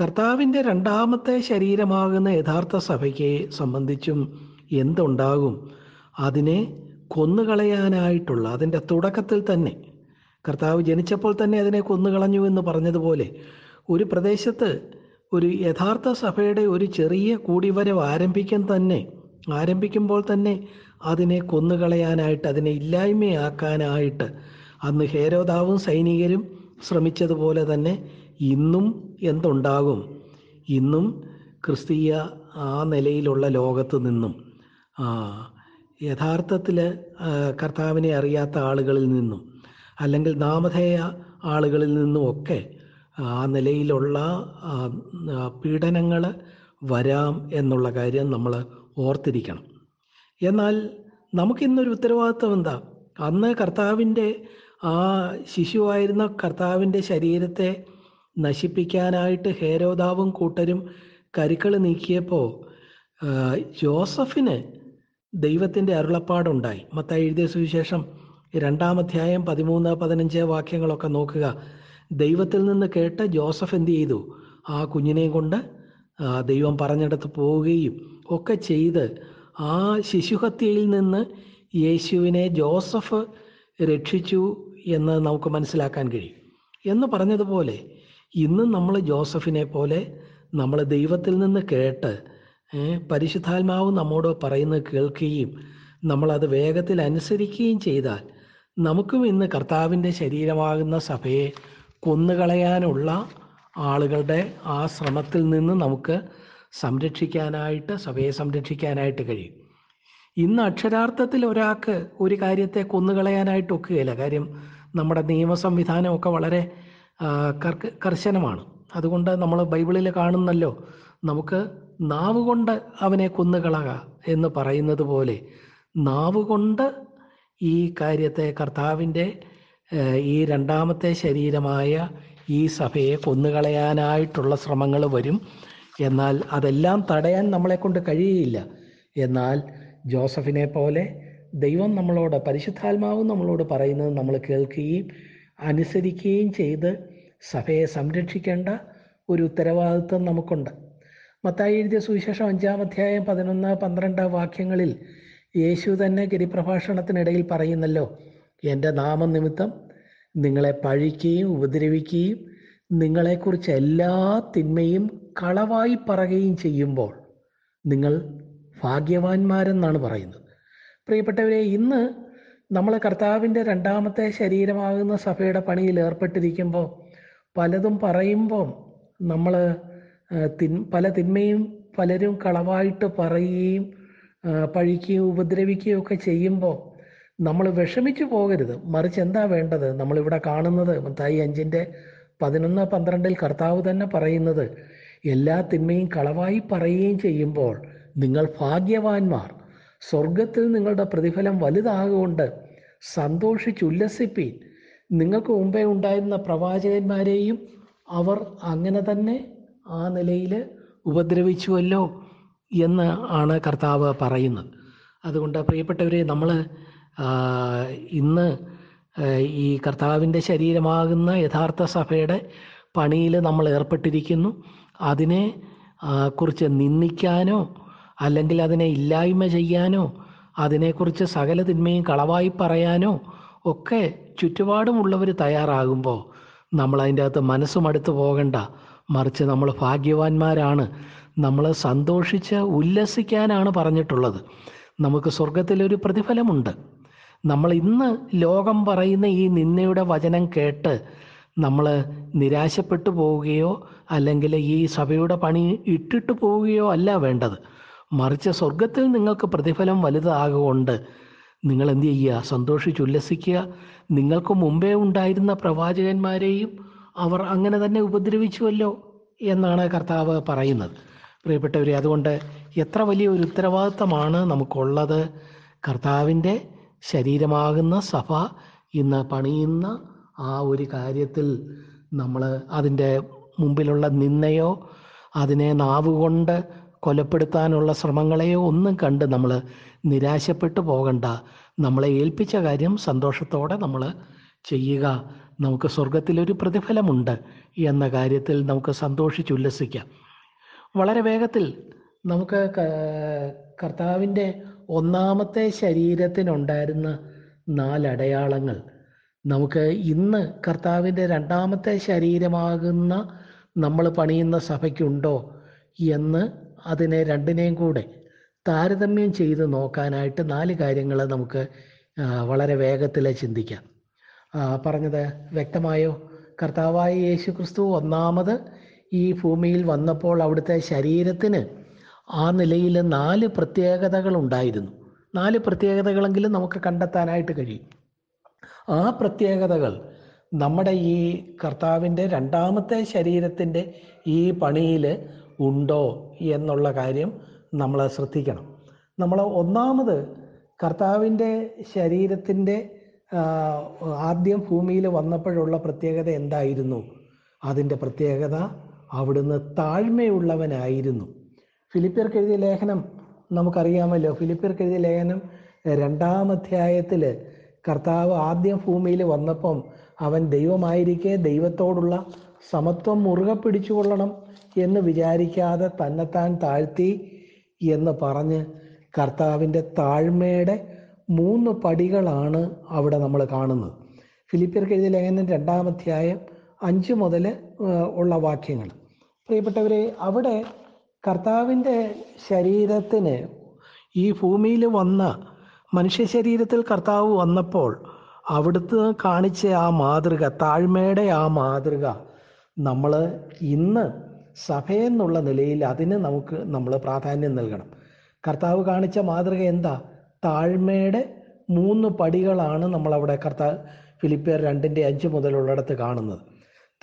കർത്താവിന്റെ രണ്ടാമത്തെ ശരീരമാകുന്ന യഥാർത്ഥ സഭയ്ക്ക് സംബന്ധിച്ചും എന്തുണ്ടാകും? അതിനെ കൊന്നുകളയാനായിട്ടുള്ള അതിന്റെ തുടക്കത്തിൽ തന്നെ കർത്താവ് ജനിച്ചപ്പോൾ തന്നെ അതിനെ കൊന്നുകളഞ്ഞു എന്ന് പറഞ്ഞതുപോലെ ഒരു പ്രദേശത്ത് ഒരു യഥാർത്ഥ സഭയുടെ ഒരു ചെറിയ കൂടിവരവ് ആരംഭിക്കാൻ തന്നെ ആരംഭിക്കുമ്പോൾ തന്നെ അതിനെ കൊന്നുകളയാനായിട്ട് അതിനെ ഇല്ലായ്മയാക്കാനായിട്ട് അന്ന് ഹേരോദാവും സൈനികരും ശ്രമിച്ചതുപോലെ തന്നെ ഇന്നും എന്തുണ്ടാകും? ഇന്നും ക്രിസ്തീയ ആ നിലയിലുള്ള ലോകത്ത് നിന്നും യഥാർത്ഥത്തിൽ കർത്താവിനെ അറിയാത്ത ആളുകളിൽ നിന്നും അല്ലെങ്കിൽ നാമധേയ ആളുകളിൽ നിന്നും ഒക്കെ ആ നിലയിലുള്ള പീഡനങ്ങൾ വരാം എന്നുള്ള കാര്യം നമ്മൾ ഓർത്തിരിക്കണം. എന്നാൽ നമുക്കിന്നൊരു ഉത്തരവാദിത്വം എന്താ? അന്ന് കർത്താവിന്റെ ആ ശിശുവായിരുന്ന കർത്താവിന്റെ ശരീരത്തെ നശിപ്പിക്കാനായിട്ട് ഹേരോദാവും കൂട്ടരും കരുക്കൾ നീക്കിയപ്പോൾ ജോസഫിന് ദൈവത്തിന്റെ അരുളപ്പാടുണ്ടായി. മത്തായി എഴുതിയ സുവിശേഷം രണ്ടാം അധ്യായം പതിമൂന്ന് പതിനഞ്ച് വാക്യങ്ങളൊക്കെ നോക്കുക. ദൈവത്തിൽ നിന്ന് കേട്ട് ജോസഫ് എന്ത് ചെയ്തു? ആ കുഞ്ഞിനെയും കൊണ്ട് ദൈവം പറഞ്ഞിടത്ത് പോവുകയും ഒക്കെ ചെയ്ത് ആ ശിശുഹത്യയിൽ നിന്ന് യേശുവിനെ ജോസഫ് രക്ഷിച്ചു എന്ന് നമുക്ക് മനസ്സിലാക്കാൻ കഴിയും. എന്ന് പറഞ്ഞതുപോലെ ഇന്ന് നമ്മൾ ജോസഫിനെ പോലെ നമ്മൾ ദൈവത്തിൽ നിന്ന് കേട്ട് പരിശുദ്ധാത്മാവ് നമ്മോട് പറയുന്നത് കേൾക്കുകയും നമ്മളത് വേഗത്തിൽ അനുസരിക്കുകയും ചെയ്താൽ നമുക്കും ഇന്ന് കർത്താവിന്റെ ശരീരമാകുന്ന സഭയെ കൊന്നുകളയാനുള്ള ആളുകളുടെ ആ ശ്രമത്തിൽ നിന്ന് നമുക്ക് സംരക്ഷിക്കാനായിട്ട് സഭയെ സംരക്ഷിക്കാനായിട്ട് കഴിയും. ഇന്ന് അക്ഷരാർത്ഥത്തിൽ ഒരാൾക്ക് ഒരു കാര്യത്തെ കൊന്നുകളയാനായിട്ട് ഒക്കുകയില്ല. കാര്യം നമ്മുടെ നിയമ സംവിധാനമൊക്കെ വളരെ കർശനമാണ്. അതുകൊണ്ട് നമ്മൾ ബൈബിളിൽ കാണുന്നല്ലോ നമുക്ക് നാവ് കൊണ്ട് അവനെ കൊന്നുകളക എന്ന് പറയുന്നത് പോലെ നാവ് കൊണ്ട് ഈ കാര്യത്തെ കർത്താവിന്റെ ഈ രണ്ടാമത്തെ ശരീരമായ ഈ സഭയെ കൊന്നുകളയാനായിട്ടുള്ള ശ്രമങ്ങൾ വരും. എന്നാൽ അതെല്ലാം തടയാൻ നമ്മളെ കൊണ്ട് കഴിയുകയില്ല. എന്നാൽ ജോസഫിനെ പോലെ ദൈവം നമ്മളോട് പരിശുദ്ധാത്മാവ് നമ്മളോട് പറയുന്നത് നമ്മൾ കേൾക്കുകയും അനുസരിക്കുകയും ചെയ്ത് സഭയെ സംരക്ഷിക്കേണ്ട ഒരു ഉത്തരവാദിത്വം നമുക്കുണ്ട്. മത്തായി എഴുതിയ സുവിശേഷം അഞ്ചാം അധ്യായം പതിനൊന്ന് പന്ത്രണ്ട് വാക്യങ്ങളിൽ യേശു തന്നെ ഗിരിപ്രഭാഷണത്തിനിടയിൽ പറയുന്നല്ലോ എന്റെ നാമനിമിത്തം നിങ്ങളെ പഴിക്കുകയും ഉപദ്രവിക്കുകയും നിങ്ങളെക്കുറിച്ച് എല്ലാ തിന്മയും കളവായി പറയുകയും ചെയ്യുമ്പോൾ നിങ്ങൾ ഭാഗ്യവാന്മാരെന്നാണ് പറയുന്നത്. പ്രിയപ്പെട്ടവരെ ഇന്ന് നമ്മൾ കർത്താവിന്റെ രണ്ടാമത്തെ ശരീരമാകുന്ന സഭയുടെ പണിയിൽ ഏർപ്പെട്ടിരിക്കുമ്പോൾ പലതും പറയുമ്പോൾ നമ്മൾ തിൻ പല തിന്മയും പലരും കളവായിട്ട് പറയുകയും പഴിക്കുകയും ഉപദ്രവിക്കുകയും ഒക്കെ ചെയ്യുമ്പോൾ നമ്മൾ വിഷമിച്ചു പോകരുത്. മറിച്ച് എന്താ വേണ്ടത്? നമ്മളിവിടെ കാണുന്നത് മത്തായി അഞ്ചിന്റെ പതിനൊന്ന് പന്ത്രണ്ടിൽ കർത്താവ് തന്നെ പറയുന്നത് എല്ലാ തിന്മയും കളവായി പറയുകയും ചെയ്യുമ്പോൾ നിങ്ങൾ ഭാഗ്യവാന്മാർ. സ്വർഗത്തിൽ നിങ്ങളുടെ പ്രതിഫലം വലുതാകൊണ്ട് സന്തോഷിച്ചുല്ലസിപ്പീൻ നിങ്ങൾക്ക് മുമ്പേ ഉണ്ടായിരുന്ന പ്രവാചകന്മാരെയും അവർ അങ്ങനെ തന്നെ ആ നിലയിൽ ഉപദ്രവിച്ചുവല്ലോ എന്ന് ആണ് കർത്താവ് പറയുന്നത്. അതുകൊണ്ട് പ്രിയപ്പെട്ടവരെ നമ്മൾ ഇന്ന് ഈ കർത്താവിന്റെ ശരീരമാകുന്ന യഥാർത്ഥ സഭയുടെ പണിയിൽ നമ്മൾ ഏർപ്പെട്ടിരിക്കുന്നു. അതിനെ കുറിച്ച് നിന്ദിക്കാനോ അല്ലെങ്കിൽ അതിനെ ഇല്ലായ്മ ചെയ്യാനോ അതിനെക്കുറിച്ച് സകല തിന്മയും കളവായി പറയാനോ ഒക്കെ ചുറ്റുപാടുമുള്ളവർ തയ്യാറാകുമ്പോൾ നമ്മൾ അതിന്റെ അകത്ത് മനസ്സുമടുത്ത് പോകണ്ട. മറിച്ച് നമ്മൾ ഭാഗ്യവാന്മാരാണ്. നമ്മൾ സന്തോഷിച്ച് ഉല്ലസിക്കാനാണ് പറഞ്ഞിട്ടുള്ളത്. നമുക്ക് സ്വർഗത്തിലൊരു പ്രതിഫലമുണ്ട്. നമ്മൾ ഇന്ന് ലോകം പറയുന്ന ഈ നിന്നയുടെ വചനം കേട്ട് നമ്മൾ നിരാശപ്പെട്ടു പോവുകയോ അല്ലെങ്കിൽ ഈ സഭയുടെ പണി ഇട്ടിട്ട് പോവുകയോ അല്ല വേണ്ടത്. മറിച്ച് സ്വർഗത്തിൽ നിങ്ങൾക്ക് പ്രതിഫലം വലുതാകൊണ്ട് നിങ്ങൾ എന്ത് ചെയ്യുക? സന്തോഷിച്ചുല്ലസിക്കുക നിങ്ങൾക്ക് മുമ്പേ ഉണ്ടായിരുന്ന പ്രവാചകന്മാരെയും അവർ അങ്ങനെ തന്നെ ഉപദ്രവിച്ചുവല്ലോ എന്നാണ് കർത്താവ് പറയുന്നത്. പ്രിയപ്പെട്ടവരെ അതുകൊണ്ട് എത്ര വലിയ ഒരു ഉത്തരവാദിത്തമാണ് നമുക്കുള്ളത്. കർത്താവിന്റെ ശരീരമാകുന്ന സഭ ഇന്ന് പണിയുന്ന ആ ഒരു കാര്യത്തിൽ നമ്മൾ അതിന്റെ മുമ്പിലുള്ള നിന്നയോ അതിനെ നാവുകൊണ്ട് കൊലപ്പെടുത്താനുള്ള ശ്രമങ്ങളെയോ ഒന്നും കണ്ട് നമ്മൾ നിരാശപ്പെട്ടു പോകണ്ട. നമ്മളെ ഏൽപ്പിച്ച കാര്യം സന്തോഷത്തോടെ നമ്മൾ ചെയ്യുക. നമുക്ക് സ്വർഗത്തിലൊരു പ്രതിഫലമുണ്ട് എന്ന കാര്യത്തിൽ നമുക്ക് സന്തോഷിച്ചുല്ലസിക്കാം വളരെ വേഗത്തിൽ നമുക്ക് കർത്താവിന്റെ ഒന്നാമത്തെ ശരീരത്തിനുണ്ടായിരുന്ന നാലടയാളങ്ങൾ. നമുക്ക് ഇന്ന് കർത്താവിന്റെ രണ്ടാമത്തെ ശരീരമാകുന്ന നമ്മൾ പണിയുന്ന സഭയ്ക്കുണ്ടോ എന്ന് അതിനെ രണ്ടിനെയും കൂടെ താരതമ്യം ചെയ്ത് നോക്കാനായിട്ട് നാല് കാര്യങ്ങൾ നമുക്ക് വളരെ വേഗത്തിൽ ചിന്തിക്കാം. പറഞ്ഞത് വ്യക്തമായോ? കർത്താവായ യേശു ഒന്നാമത് ഈ ഭൂമിയിൽ വന്നപ്പോൾ അവിടുത്തെ ശരീരത്തിന് ആ നിലയിൽ നാല് പ്രത്യേകതകൾ ഉണ്ടായിരുന്നു. നാല് പ്രത്യേകതകളെങ്കിലും നമുക്ക് കണ്ടെത്താനായിട്ട് കഴിയും. ആ പ്രത്യേകതകൾ നമ്മുടെ ഈ കർത്താവിന്റെ രണ്ടാമത്തെ ശരീരത്തിന്റെ ഈ പണിയിൽ ഉണ്ടോ എന്നുള്ള കാര്യം നമ്മൾ ശ്രദ്ധിക്കണം. നമ്മൾ ഒന്നാമത് കർത്താവിന്റെ ശരീരത്തിന്റെ ആദ്യം ഭൂമിയിൽ വന്നപ്പോഴുള്ള പ്രത്യേകത എന്തായിരുന്നു? അതിന്റെ പ്രത്യേകത അവിടുന്ന് താഴ്മയുള്ളവനായിരുന്നു. ഫിലിപ്പിയർക്ക് എഴുതിയ ലേഖനം നമുക്കറിയാമല്ലോ. ഫിലിപ്പിയർക്ക് എഴുതിയ ലേഖനം രണ്ടാം അധ്യായത്തിൽ കർത്താവ് ആദ്യം ഭൂമിയിൽ വന്നപ്പം അവൻ ദൈവമായിരിക്കെ ദൈവത്തോടുള്ള സമത്വം മുറുകെ പിടിച്ചുകൊള്ളണം എന്ന് വിചാരിക്കാതെ തന്നെത്താൻ താഴ്ത്തി എന്ന് പറഞ്ഞ് കർത്താവിന്റെ താഴ്മയുടെ മൂന്ന് പടികളാണ് അവിടെ നമ്മൾ കാണുന്നത്. ഫിലിപ്പിയർക്ക് എഴുതിയ ലേഖനം രണ്ടാം അധ്യായം അഞ്ച് മുതൽ ഉള്ള വാക്യങ്ങൾ. പ്രിയപ്പെട്ടവരെ അവിടെ കർത്താവിന്റെ ശരീരത്തിന് ഈ ഭൂമിയിൽ വന്ന മനുഷ്യ ശരീരത്തിൽ കർത്താവ് വന്നപ്പോൾ അവിടുത്തെ കാണിച്ച ആ മാതൃക താഴ്മയുടെ ആ മാതൃക നമ്മൾ ഇന്ന് സഭയെന്നുള്ള നിലയിൽ അതിന് നമുക്ക് നമ്മൾ പ്രാധാന്യം നൽകണം. കർത്താവ് കാണിച്ച മാതൃക എന്താ? താഴ്മയുടെ മൂന്ന് പടികളാണ് നമ്മളവിടെ കർത്താവ് ഫിലിപ്പിയർ രണ്ടിന്റെ അഞ്ച് മുതലുള്ളിടത്ത് കാണുന്നത്.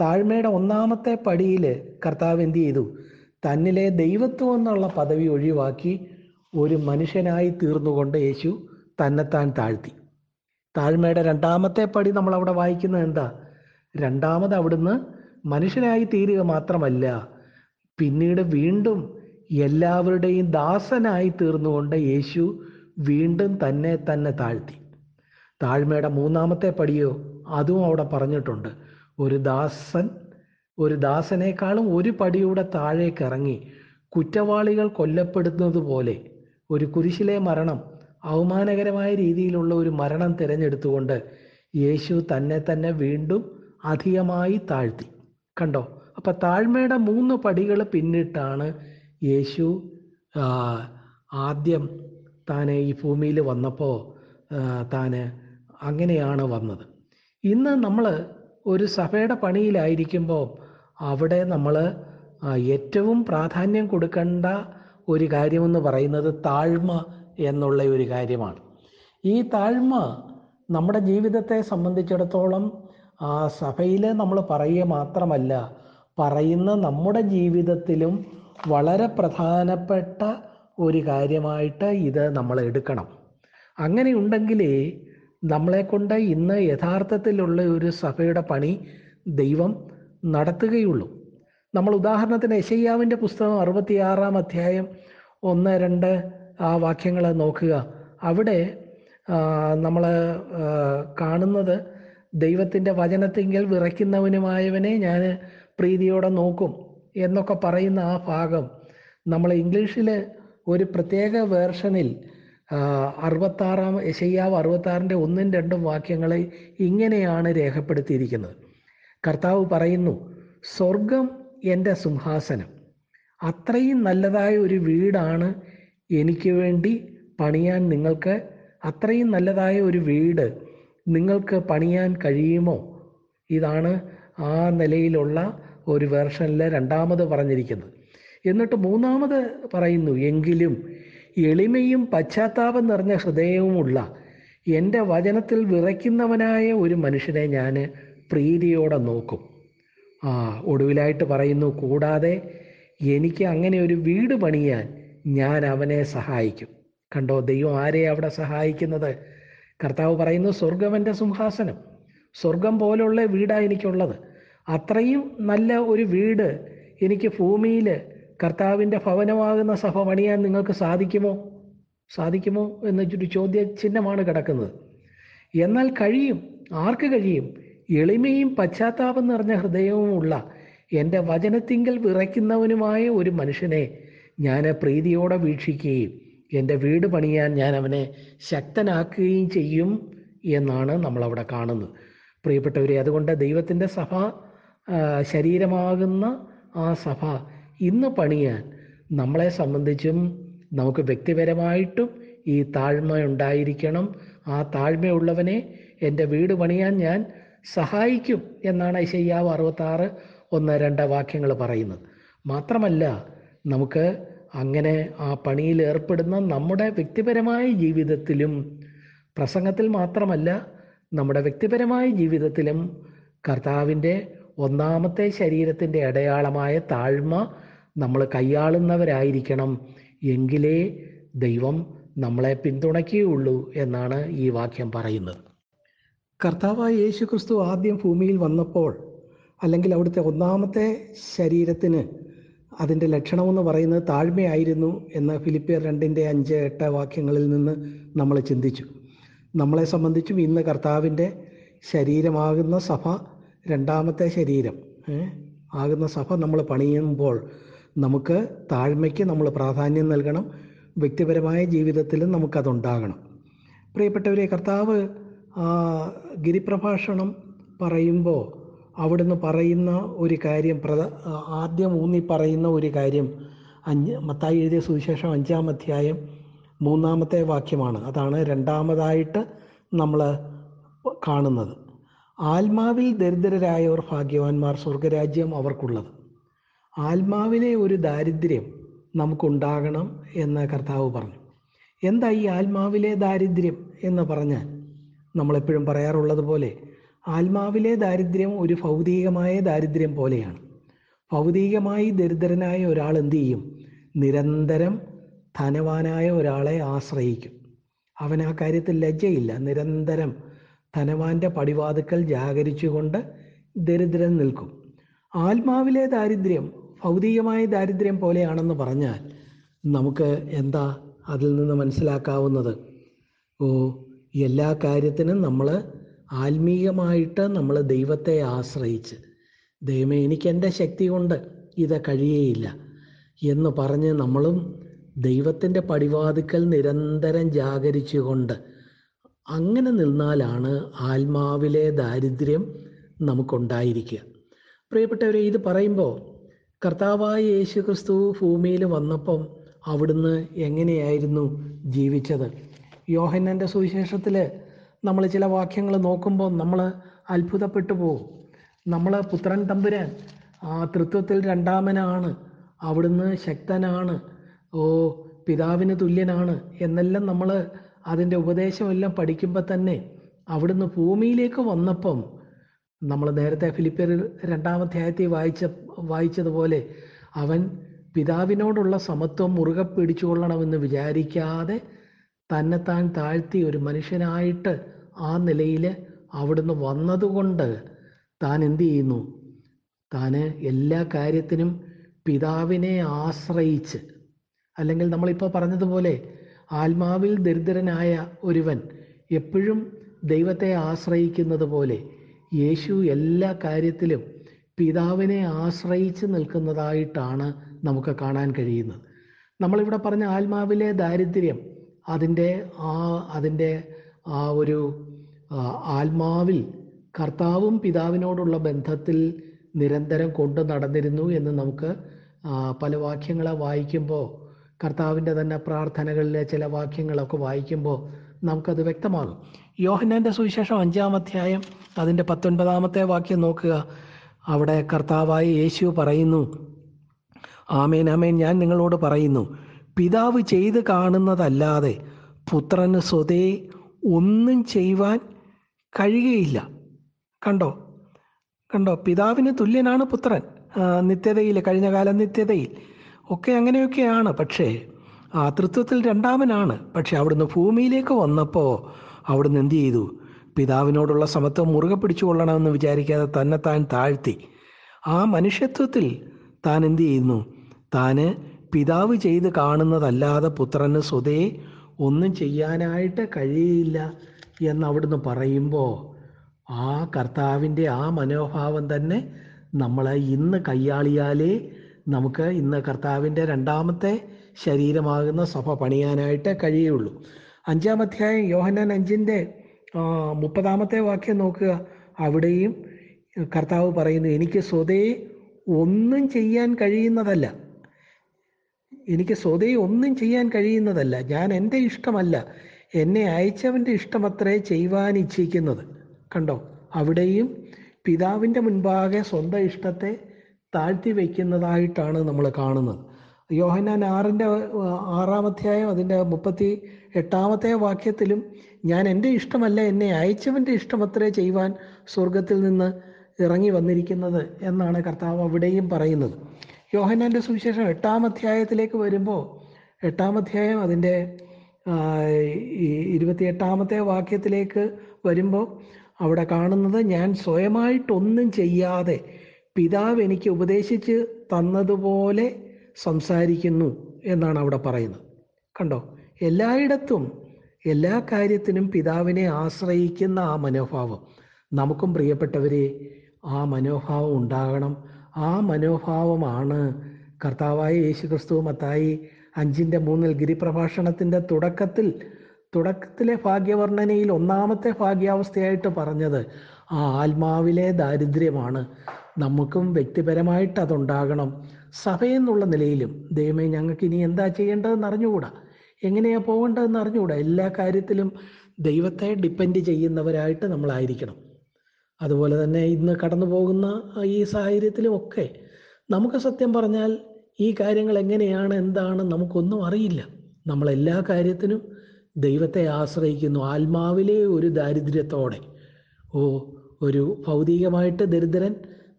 താഴ്മയുടെ ഒന്നാമത്തെ പടിയിൽ കർത്താവ് എന്ത് ചെയ്തു? തന്നിലെ ദൈവത്വം എന്നുള്ള പദവി ഒഴിവാക്കി ഒരു മനുഷ്യനായി തീർന്നുകൊണ്ട് യേശു തന്നെത്താൻ താഴ്ത്തി. താഴ്മയുടെ രണ്ടാമത്തെ പടി നമ്മൾ അവിടെ വായിക്കുന്നത് എന്താ? രണ്ടാമത് അവിടുന്ന് മനുഷ്യനായി തീരുക മാത്രമല്ല പിന്നീട് വീണ്ടും എല്ലാവരുടെയും ദാസനായി തീർന്നുകൊണ്ട് യേശു വീണ്ടും തന്നെ തന്നെ താഴ്ത്തി. താഴ്മയുടെ മൂന്നാമത്തെ പടിയോ അതും അവിടെ പറഞ്ഞിട്ടുണ്ട്. ഒരു ദാസൻ ഒരു ദാസനേക്കാളും ഒരു പടിയൂടെ താഴേക്ക് ഇറങ്ങി കുറ്റവാളികൾ കൊല്ലപ്പെടുന്നത് പോലെ ഒരു കുരിശിലെ മരണം അവമാനകരമായ രീതിയിലുള്ള ഒരു മരണം തിരഞ്ഞെടുത്തുകൊണ്ട് യേശു തന്നെ തന്നെ വീണ്ടും അധികമായി താഴ്ത്തി. കണ്ടോ? അപ്പൊ താഴ്മയുടെ മൂന്ന് പടികൾ പിന്നിട്ടാണ് യേശു ആദ്യം താന് ഈ ഭൂമിയിൽ വന്നപ്പോൾ താന് അങ്ങനെയാണ് വന്നത്. ഇന്ന് നമ്മൾ ഒരു സഭയുടെ പണിയിലായിരിക്കുമ്പോൾ അവിടെ നമ്മൾ ഏറ്റവും പ്രാധാന്യം കൊടുക്കേണ്ട ഒരു കാര്യമെന്ന് പറയുന്നത് താഴ്മ എന്നുള്ള ഒരു കാര്യമാണ്. ഈ താഴ്മ നമ്മുടെ ജീവിതത്തെ സംബന്ധിച്ചിടത്തോളം സഭയിൽ നമ്മൾ പറയുക മാത്രമല്ല പറയുന്ന നമ്മുടെ ജീവിതത്തിലും വളരെ പ്രധാനപ്പെട്ട ഒരു കാര്യമായിട്ട് ഇത് നമ്മൾ എടുക്കണം. അങ്ങനെ ഉണ്ടെങ്കിലേ നമ്മളെ കൊണ്ട് ഇന്ന് യഥാർത്ഥത്തിലുള്ള ഒരു സഭയുടെ പണി ദൈവം നടത്തുകയുള്ളൂ. നമ്മൾ ഉദാഹരണത്തിന് യശയ്യാവിന്റെ പുസ്തകം അറുപത്തിയാറാം അധ്യായം ഒന്ന് രണ്ട് ആ വാക്യങ്ങൾ നോക്കുക. അവിടെ നമ്മൾ കാണുന്നത് ദൈവത്തിന്റെ വചനത്തിങ്കിൽ വിറയ്ക്കുന്നവനുമായവനെ ഞാൻ പ്രീതിയോടെ നോക്കും എന്നൊക്കെ പറയുന്ന ആ ഭാഗം. നമ്മൾ ഇംഗ്ലീഷിൽ ഒരു പ്രത്യേക വേർഷനിൽ അറുപത്താറാം യശയ്യാവ് അറുപത്താറിന്റെ ഒന്നും രണ്ടും വാക്യങ്ങളെ ഇങ്ങനെയാണ് രേഖപ്പെടുത്തിയിരിക്കുന്നത്. കർത്താവ് പറയുന്നു സ്വർഗം എന്റെ സിംഹാസനം. അത്രയും നല്ലതായ ഒരു വീടാണ് എനിക്ക് വേണ്ടി പണിയാൻ നിങ്ങൾക്ക് അത്രയും നല്ലതായ ഒരു വീട് നിങ്ങൾക്ക് പണിയാൻ കഴിയുമോ? ഇതാണ് ആ നിലയിലുള്ള ഒരു വേർഷനിൽ രണ്ടാമത് പറഞ്ഞിരിക്കുന്നത്. എന്നിട്ട് മൂന്നാമത് പറയുന്നു എങ്കിലും എളിമയും പശ്ചാത്താപം നിറഞ്ഞ ഹൃദയവുമുള്ള എന്റെ വചനത്തിൽ വിറയ്ക്കുന്നവനായ ഒരു മനുഷ്യനെ ഞാൻ പ്രീതിയോടെ നോക്കും. ആ ഒടുവിലായിട്ട് പറയുന്നു കൂടാതെ എനിക്ക് അങ്ങനെ ഒരു വീട് പണിയാൻ ഞാൻ അവനെ സഹായിക്കും. കണ്ടോ ദൈവം ആരെ അവിടെ സഹായിക്കുന്നത്? കർത്താവ് പറയുന്നു സ്വർഗം സിംഹാസനം. സ്വർഗം പോലുള്ള വീടാണ് എനിക്കുള്ളത്. അത്രയും നല്ല ഒരു വീട് എനിക്ക് ഭൂമിയിൽ കർത്താവിന്റെ ഭവനമാകുന്ന സഭ പണിയാൻ നിങ്ങൾക്ക് സാധിക്കുമോ? സാധിക്കുമോ? എന്നൊരു ചോദ്യ ചിഹ്നമാണ് കിടക്കുന്നത്. എന്നാൽ കഴിയും. ആർക്ക് കഴിയും? എളിമയും പശ്ചാത്താപം നിറഞ്ഞ ഹൃദയവുമുള്ള എന്റെ വചനത്തിങ്കൽ വിറയ്ക്കുന്നവനുമായ ഒരു മനുഷ്യനെ ഞാൻ പ്രീതിയോടെ വീക്ഷിക്കുകയും എന്റെ വീട് പണിയാൻ ഞാൻ അവനെ ശക്തനാക്കുകയും ചെയ്യും എന്നാണ് നമ്മളവിടെ കാണുന്നത്. പ്രിയപ്പെട്ടവരെ അതുകൊണ്ട് ദൈവത്തിന്റെ സഭ ശരീരമാകുന്ന ആ സഭ ഇന്ന് പണിയാൻ നമ്മളെ സംബന്ധിച്ചും നമുക്ക് വ്യക്തിപരമായിട്ടും ഈ താഴ്മ ഉണ്ടായിരിക്കണം ആ താഴ്മയുള്ളവനെ എന്റെ വീട് പണിയാൻ ഞാൻ സഹായിക്കും എന്നാണ് ഐശയ്യാവ് അറുപത്താറ് ഒന്ന് രണ്ട് വാക്യങ്ങൾ പറയുന്നത്. മാത്രമല്ല നമുക്ക് അങ്ങനെ ആ പണിയിൽ ഏർപ്പെടുന്ന നമ്മുടെ വ്യക്തിപരമായ ജീവിതത്തിലും പ്രസംഗത്തിൽ മാത്രമല്ല നമ്മുടെ വ്യക്തിപരമായ ജീവിതത്തിലും കർത്താവിന്റെ ഒന്നാമത്തെ ശരീരത്തിന്റെ അടയാളമായ താഴ്മ നമ്മൾ കൈയാളുന്നവരായിരിക്കണം എങ്കിലേ ദൈവം നമ്മളെ പിന്തുണയ്ക്കുകയുള്ളൂ എന്നാണ് ഈ വാക്യം പറയുന്നത്. കർത്താവായ യേശു ക്രിസ്തു ആദ്യം ഭൂമിയിൽ വന്നപ്പോൾ അല്ലെങ്കിൽ അവിടുത്തെ ഒന്നാമത്തെ ശരീരത്തിന് അതിന്റെ ലക്ഷണമെന്ന് പറയുന്നത് താഴ്മയായിരുന്നു എന്ന് ഫിലിപ്പിയർ രണ്ടിന്റെ അഞ്ച് എട്ട് വാക്യങ്ങളിൽ നിന്ന് നമ്മൾ ചിന്തിച്ചു. നമ്മളെ സംബന്ധിച്ചും ഇന്ന് കർത്താവിന്റെ ശരീരമാകുന്ന സഭ രണ്ടാമത്തെ ശരീരം ആകുന്ന സഭ നമ്മൾ പണിയുമ്പോൾ നമുക്ക് താഴ്മയ്ക്ക് നമ്മൾ പ്രാധാന്യം നൽകണം വ്യക്തിപരമായ ജീവിതത്തിലും നമുക്കതുണ്ടാകണം. പ്രിയപ്പെട്ടവരെ കർത്താവ് ഗിരിപ്രഭാഷണം പറയുമ്പോൾ അവിടുന്ന് പറയുന്ന ഒരു കാര്യം പ്രധ ആദ്യം ഊന്നി പറയുന്ന ഒരു കാര്യം അഞ്ച് മത്തായി എഴുതിയ സുവിശേഷം അഞ്ചാം അധ്യായം മൂന്നാമത്തെ വാക്യമാണ്. അതാണ് രണ്ടാമതായിട്ട് നമ്മൾ കാണുന്നത്. ആത്മാവിൽ ദരിദ്രരായവർ ഭാഗ്യവാന്മാർ സ്വർഗരാജ്യം അവർക്കുള്ളത്. ആത്മാവിലെ ഒരു ദാരിദ്ര്യം നമുക്കുണ്ടാകണം എന്ന് കർത്താവ് പറഞ്ഞു. എന്താ ഈ ആത്മാവിലെ ദാരിദ്ര്യം എന്ന് പറഞ്ഞാൽ? നമ്മളെപ്പോഴും പറയാറുള്ളത് പോലെ ആത്മാവിലെ ദാരിദ്ര്യം ഒരു ഭൗതികമായ ദാരിദ്ര്യം പോലെയാണ്. ഭൗതികമായി ദരിദ്രനായ ഒരാൾ എന്തു ചെയ്യും? നിരന്തരം ധനവാനായ ഒരാളെ ആശ്രയിക്കും. അവൻ ആ കാര്യത്തിൽ ലജ്ജയില്ല. നിരന്തരം ധനവാന്റെ പടിവാതുക്കൽ ജാഗരിച്ചുകൊണ്ട് ദരിദ്രൻ നിൽക്കും. ആത്മാവിലെ ദാരിദ്ര്യം ഭൗതികമായ ദാരിദ്ര്യം പോലെയാണെന്ന് പറഞ്ഞാൽ നമുക്ക് എന്താ അതിൽ നിന്ന് മനസ്സിലാക്കാവുന്നത്? ഓ എല്ലാ കാര്യത്തിനും നമ്മൾ ആത്മീയമായിട്ട് നമ്മൾ ദൈവത്തെ ആശ്രയിച്ച് ദൈവമേ എനിക്ക് എന്റെ ശക്തി കൊണ്ട് ഇത് കഴിയേയില്ല എന്ന് പറഞ്ഞ് നമ്മളും ദൈവത്തിന്റെ പടിവാതിക്കൽ നിരന്തരം ജാഗരിച്ചുകൊണ്ട് അങ്ങനെ നിന്നാലാണ് ആത്മാവിലെ ദാരിദ്ര്യം നമുക്കുണ്ടായിരിക്കുക. പ്രിയപ്പെട്ടവരെ ഇത് പറയുമ്പോൾ കർത്താവായ യേശു ക്രിസ്തു ഭൂമിയിൽ വന്നപ്പം അവിടുന്ന് എങ്ങനെയായിരുന്നു ജീവിച്ചത്? യോഹന്നന്റെ സുവിശേഷത്തിൽ നമ്മൾ ചില വാക്യങ്ങൾ നോക്കുമ്പോൾ നമ്മൾ അത്ഭുതപ്പെട്ടു പോകും നമ്മൾ പുത്രൻ തമ്പുരാൻ ആ തൃത്വത്തിൽ രണ്ടാമനാണ് അവിടുന്ന് ശക്തനാണ് ഓ പിതാവിന് തുല്യനാണ് എന്നെല്ലാം നമ്മൾ അതിന്റെ ഉപദേശമെല്ലാം പഠിക്കുമ്പോൾ തന്നെ അവിടുന്ന് ഭൂമിയിലേക്ക് വന്നപ്പം നമ്മൾ നേരത്തെ ഫിലിപ്പിയർ രണ്ടാമധ്യായത്തിൽ വായിച്ച വായിച്ചതുപോലെ അവൻ പിതാവിനോടുള്ള സമത്വം മുറുകെ പിടിച്ചുകൊള്ളണമെന്ന് വിചാരിക്കാതെ തന്നെത്താൻ താഴ്ത്തി ഒരു മനുഷ്യനായിട്ട് ആ നിലയിൽ അവിടുന്ന് വന്നതുകൊണ്ട് താൻ എന്ത് ചെയ്യുന്നു? താന് എല്ലാ കാര്യത്തിനും പിതാവിനെ ആശ്രയിച്ച് അല്ലെങ്കിൽ നമ്മളിപ്പോൾ പറഞ്ഞതുപോലെ ആത്മാവിൽ ദരിദ്രനായ ഒരുവൻ എപ്പോഴും ദൈവത്തെ ആശ്രയിക്കുന്നത് പോലെ യേശു എല്ലാ കാര്യത്തിലും പിതാവിനെ ആശ്രയിച്ച് നിൽക്കുന്നതായിട്ടാണ് നമുക്ക് കാണാൻ കഴിയുന്നത്. നമ്മളിവിടെ പറഞ്ഞ ആത്മാവിലെ ദാരിദ്ര്യം അതിന്റെ ആ അതിന്റെ ആ ഒരു ആത്മാവിൽ കർത്താവും പിതാവിനോടുള്ള ബന്ധത്തിൽ നിരന്തരം കൊണ്ടു നടന്നിരുന്നു എന്ന് നമുക്ക് പല വാക്യങ്ങളെ വായിക്കുമ്പോൾ കർത്താവിന്റെ തന്നെ പ്രാർത്ഥനകളിലെ ചില വാക്യങ്ങളൊക്കെ വായിക്കുമ്പോൾ നമുക്കത് വ്യക്തമാകും. യോഹന്നാന്റെ സുവിശേഷം അഞ്ചാം അധ്യായം അതിന്റെ പത്തൊൻപതാമത്തെ വാക്യം നോക്കുക. അവിടെ കർത്താവായി യേശു പറയുന്നു ആമേൻ ആമേൻ ഞാൻ നിങ്ങളോട് പറയുന്നു പിതാവ് ചെയ്ത് കാണുന്നതല്ലാതെ പുത്രന് സ്വതേ ഒന്നും ചെയ്യുവാൻ കഴിയുകയില്ല. കണ്ടോ? കണ്ടോ? പിതാവിന് തുല്യനാണ് പുത്രൻ. നിത്യതയിൽ കഴിഞ്ഞ കാല നിത്യതയിൽ. ഒക്കെ അങ്ങനെയൊക്കെയാണ്. പക്ഷേ ആ തൃത്വത്തിൽ രണ്ടാമനാണ്. പക്ഷെ അവിടുന്ന് ഭൂമിയിലേക്ക് വന്നപ്പോൾ അവിടുന്ന് എന്ത് ചെയ്തു? പിതാവിനോടുള്ള സമത്വം മുറുകെ പിടിച്ചുകൊള്ളണമെന്ന് വിചാരിക്കാതെ തന്നെ താൻ താഴ്ത്തി. ആ മനുഷ്യത്വത്തിൽ താൻ എന്ത് ചെയ്യുന്നു? താന് പിതാവ് ചെയ്ത് കാണുന്നതല്ലാതെ പുത്രന് സ്വതേ ഒന്നും ചെയ്യാനായിട്ട് കഴിയില്ല എന്ന് അവിടുന്ന് പറയുമ്പോൾ ആ കർത്താവിന്റെ ആ മനോഭാവം തന്നെ നമ്മൾ ഇന്ന് കയ്യാളിയാലേ നമുക്ക് ഇന്ന് കർത്താവിന്റെ രണ്ടാമത്തെ ശരീരമാകുന്ന സഭ പണിയാനായിട്ട് കഴിയുള്ളൂ. അഞ്ചാം അധ്യായം യോഹന്നാൻ അഞ്ചിന്റെ മുപ്പതാമത്തെ വാക്യം നോക്കുക. അവിടെയും കർത്താവ് പറയുന്നു എനിക്ക് സ്വതേ ഒന്നും ചെയ്യാൻ കഴിയുന്നതല്ല. എനിക്ക് സ്വതേ ഒന്നും ചെയ്യാൻ കഴിയുന്നതല്ല. ഞാൻ എന്റെ ഇഷ്ടമല്ല. എന്നെ അയച്ചവന്റെ ഇഷ്ടമത്രേ ചെയ്യുവാൻ ഇച്ഛിക്കുന്നത്. കണ്ടോ? അവിടെയും പിതാവിന്റെ മുൻപാകെ സ്വന്തം ഇഷ്ടത്തെ താഴ്ത്തി വയ്ക്കുന്നതായിട്ടാണ് നമ്മൾ കാണുന്നത്. യോഹന്നാൻ ആറിന്റെ ആറാം അധ്യായം അതിന്റെ മുപ്പത്തി എട്ടാമത്തെ വാക്യത്തിലും ഞാൻ എന്റെ ഇഷ്ടമല്ല എന്നെ അയച്ചവന്റെ ഇഷ്ടമത്രേ ചെയ്യുവാൻ സ്വർഗത്തിൽ നിന്ന് ഇറങ്ങി വന്നിരിക്കുന്നത് എന്നാണ് കർത്താവ് അവിടെയും പറയുന്നത്. യോഹന്നാന്റെ സുവിശേഷം എട്ടാം അധ്യായത്തിലേക്ക് വരുമ്പോൾ എട്ടാം അധ്യായം അതിന്റെ ഈ ഇരുപത്തിയെട്ടാമത്തെ വാക്യത്തിലേക്ക് വരുമ്പോൾ അവിടെ കാണുന്നത് ഞാൻ സ്വയമായിട്ടൊന്നും ചെയ്യാതെ പിതാവ് എനിക്ക് ഉപദേശിച്ച് തന്നതുപോലെ സംസാരിക്കുന്നു എന്നാണ് അവിടെ പറയുന്നത്. കണ്ടോ? എല്ലായിടത്തും എല്ലാ കാര്യത്തിനും പിതാവിനെ ആശ്രയിക്കുന്ന ആ മനോഭാവം. നമുക്കും പ്രിയപ്പെട്ടവരെ ആ മനോഭാവം ഉണ്ടാകണം. ആ മനോഭാവമാണ് കർത്താവായ യേശു ക്രിസ്തു മത്തായി അഞ്ചിന്റെ മൂന്നിൽ ഗിരിപ്രഭാഷണത്തിന്റെ തുടക്കത്തിൽ തുടക്കത്തിലെ ഭാഗ്യവർണനയിൽ ഒന്നാമത്തെ ഭാഗ്യാവസ്ഥയായിട്ട് പറഞ്ഞത് ആ ആത്മാവിലെ ദാരിദ്ര്യമാണ്. നമുക്കും വ്യക്തിപരമായിട്ട് അതുണ്ടാകണം. സഭയെന്നുള്ള നിലയിലും ദൈവമേ ഞങ്ങൾക്ക് ഇനി എന്താ ചെയ്യേണ്ടതെന്ന് അറിഞ്ഞുകൂടാ? എങ്ങനെയാണ് പോകേണ്ടതെന്ന് അറിഞ്ഞുകൂടാ? എല്ലാ കാര്യത്തിലും ദൈവത്തെ ഡിപ്പെൻഡ് ചെയ്യുന്നവരായിട്ട് നമ്മളായിരിക്കണം. അതുപോലെ തന്നെ ഇന്ന് കടന്നു പോകുന്ന ഈ സാഹചര്യത്തിലുമൊക്കെ നമുക്ക് സത്യം പറഞ്ഞാൽ ഈ കാര്യങ്ങൾ എങ്ങനെയാണ് എന്താണ് നമുക്കൊന്നും അറിയില്ല. നമ്മളെല്ലാ കാര്യത്തിനും ദൈവത്തെ ആശ്രയിക്കുന്നു. ആത്മാവിലെ ഒരു ദാരിദ്ര്യത്തോടെ. ഓ ഒരു ഭൗതികമായിട്ട് ദരിദ്രൻ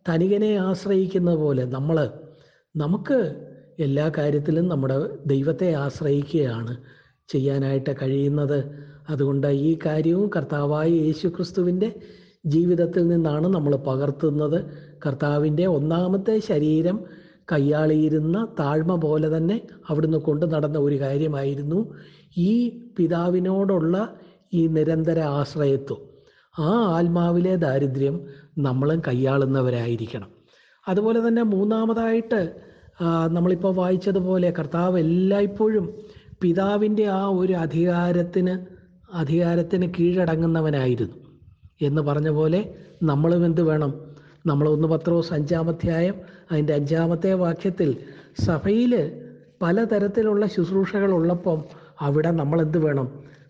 തനികനെ ആശ്രയിക്കുന്ന പോലെ നമ്മൾ നമുക്ക് എല്ലാ കാര്യത്തിലും നമ്മുടെ ദൈവത്തെ ആശ്രയിക്കുകയാണ് ചെയ്യാനായിട്ട് കഴിയുന്നത്. അതുകൊണ്ട് ഈ കാര്യവും കർത്താവായ യേശു ക്രിസ്തുവിന്റെ ജീവിതത്തിൽ നിന്നാണ് നമ്മൾ പകർത്തുന്നത്. കർത്താവിന്റെ ഒന്നാമത്തെ ശരീരം കയ്യാളിയിരുന്ന താഴ്മ പോലെ തന്നെ അവിടുന്ന് കൊണ്ടു നടന്ന ഒരു കാര്യമായിരുന്നു ഈ പിതാവിനോടുള്ള ഈ നിരന്തര ആശ്രയത്വം. ആ ആത്മാവിലെ ദാരിദ്ര്യം നമ്മളും കയ്യാളുന്നവരായിരിക്കണം. അതുപോലെ തന്നെ മൂന്നാമതായിട്ട് നമ്മളിപ്പോൾ വായിച്ചതുപോലെ കർത്താവ് എല്ലായ്പ്പോഴും പിതാവിന്റെ ആ ഒരു അധികാരത്തിന് അധികാരത്തിന് കീഴടങ്ങുന്നവനായിരുന്നു. എന്ന് പറഞ്ഞ പോലെ നമ്മളും എന്ത് വേണം? നമ്മൾ ഒന്ന് പത്രോസ് അഞ്ചാമധ്യായം അതിന്റെ അഞ്ചാമത്തെ വാക്യത്തിൽ സഭയിൽ പലതരത്തിലുള്ള ശുശ്രൂഷകൾ ഉള്ളപ്പം അവിടെ നമ്മൾ എന്ത് വേണം?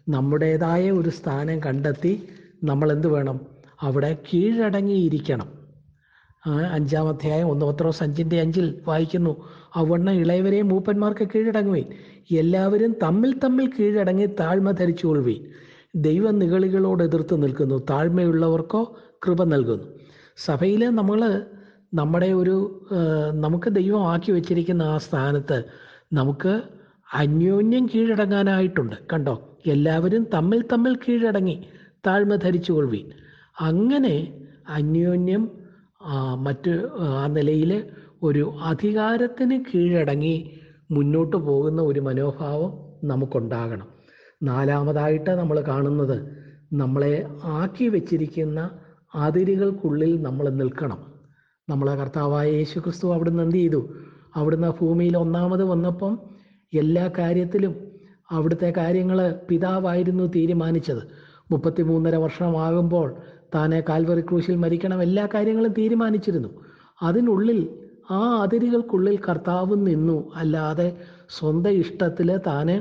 നമ്മുടേതായ ഒരു സ്ഥാനം കണ്ടെത്തി നമ്മൾ എന്ത് വേണം? അവിടെ കീഴടങ്ങിയിരിക്കണം. അഞ്ചാമധ്യായം ഒന്ന് പത്രോസ് അഞ്ചിന്റെ അഞ്ചിൽ വായിക്കുന്നു അവണ്ണ ഇളയവരെയും മൂപ്പന്മാർക്ക് കീഴടങ്ങുവീൻ. എല്ലാവരും തമ്മിൽ തമ്മിൽ കീഴടങ്ങി താഴ്മ ധരിച്ചുകൊള്ളുവീൻ. ദൈവം നികളികളോട് എതിർത്ത് നിൽക്കുന്നു. താഴ്മയുള്ളവർക്കോ കൃപ നൽകുന്നു. സഭയിൽ നമ്മൾ നമ്മുടെ ഒരു നമുക്ക് ദൈവം ആക്കി വെച്ചിരിക്കുന്ന ആ സ്ഥാനത്ത് നമുക്ക് അന്യോന്യം കീഴടങ്ങാനായിട്ടുണ്ട്. കണ്ടോ? എല്ലാവരും തമ്മിൽ തമ്മിൽ കീഴടങ്ങി താഴ്മ ധരിച്ചു കൊള്ളി അങ്ങനെ അന്യോന്യം മറ്റ് ആ നിലയിൽ ഒരു അധികാരത്തിന് കീഴടങ്ങി മുന്നോട്ട് പോകുന്ന ഒരു മനോഭാവം നമുക്കുണ്ടാകണം. നാലാമതായിട്ട് നമ്മൾ കാണുന്നത് നമ്മളെ ആക്കി വെച്ചിരിക്കുന്ന അതിരുകൾക്കുള്ളിൽ നമ്മൾ നിൽക്കണം. നമ്മളെ കർത്താവായ യേശു ക്രിസ്തു അവിടുന്ന് എന്ത് ചെയ്തു? അവിടുന്ന് ഭൂമിയിൽ ഒന്നാമത് വന്നപ്പം എല്ലാ കാര്യത്തിലും അവിടുത്തെ കാര്യങ്ങൾ പിതാവായിരുന്നു തീരുമാനിച്ചത്. മുപ്പത്തി മൂന്നര വർഷമാകുമ്പോൾ താനെ കാൽവറി ക്രൂശിൽ മരിക്കണം എല്ലാ കാര്യങ്ങളും തീരുമാനിച്ചിരുന്നു. അതിനുള്ളിൽ ആ അതിരുകൾക്കുള്ളിൽ കർത്താവ് നിന്നു. അല്ലാതെ സ്വന്തം ഇഷ്ടത്തിൽ താന്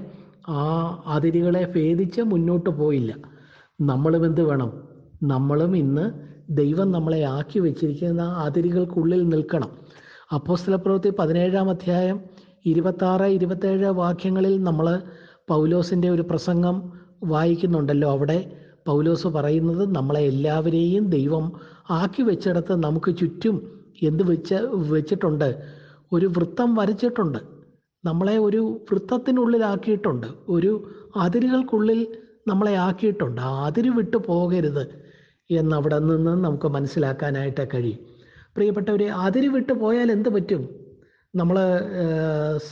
ആ അതിരുകളെ ഭേദിച്ച് മുന്നോട്ട് പോയില്ല. നമ്മളും എന്ത് വേണം? നമ്മളും ഇന്ന് ദൈവം നമ്മളെ ആക്കി വെച്ചിരിക്കുന്ന അതിരുകൾക്കുള്ളിൽ നിൽക്കണം. അപ്പോസ്തല പ്രവൃത്തി പതിനേഴാം അധ്യായം ഇരുപത്താറ് ഇരുപത്തേഴ് വാക്യങ്ങളിൽ നമ്മൾ പൗലോസിന്റെ ഒരു പ്രസംഗം വായിക്കുന്നുണ്ടല്ലോ. അവിടെ പൗലോസ് പറയുന്നത് നമ്മളെ എല്ലാവരെയും ദൈവം ആക്കി വെച്ചിടത്ത് നമുക്ക് ചുറ്റും എന്ത് വെച്ച് വെച്ചിട്ടുണ്ട്? ഒരു വൃത്തം വരച്ചിട്ടുണ്ട്. നമ്മളെ ഒരു വൃത്തത്തിനുള്ളിലാക്കിയിട്ടുണ്ട്. ഒരു അതിരുകൾക്കുള്ളിൽ നമ്മളെ ആക്കിയിട്ടുണ്ട്. ആ അതിര് വിട്ടു പോകരുത് എന്നവിടെ നിന്ന് നമുക്ക് മനസ്സിലാക്കാനായിട്ട് കഴിയും. പ്രിയപ്പെട്ടവരെ അതിര് വിട്ടു പോയാൽ എന്ത് പറ്റും? നമ്മൾ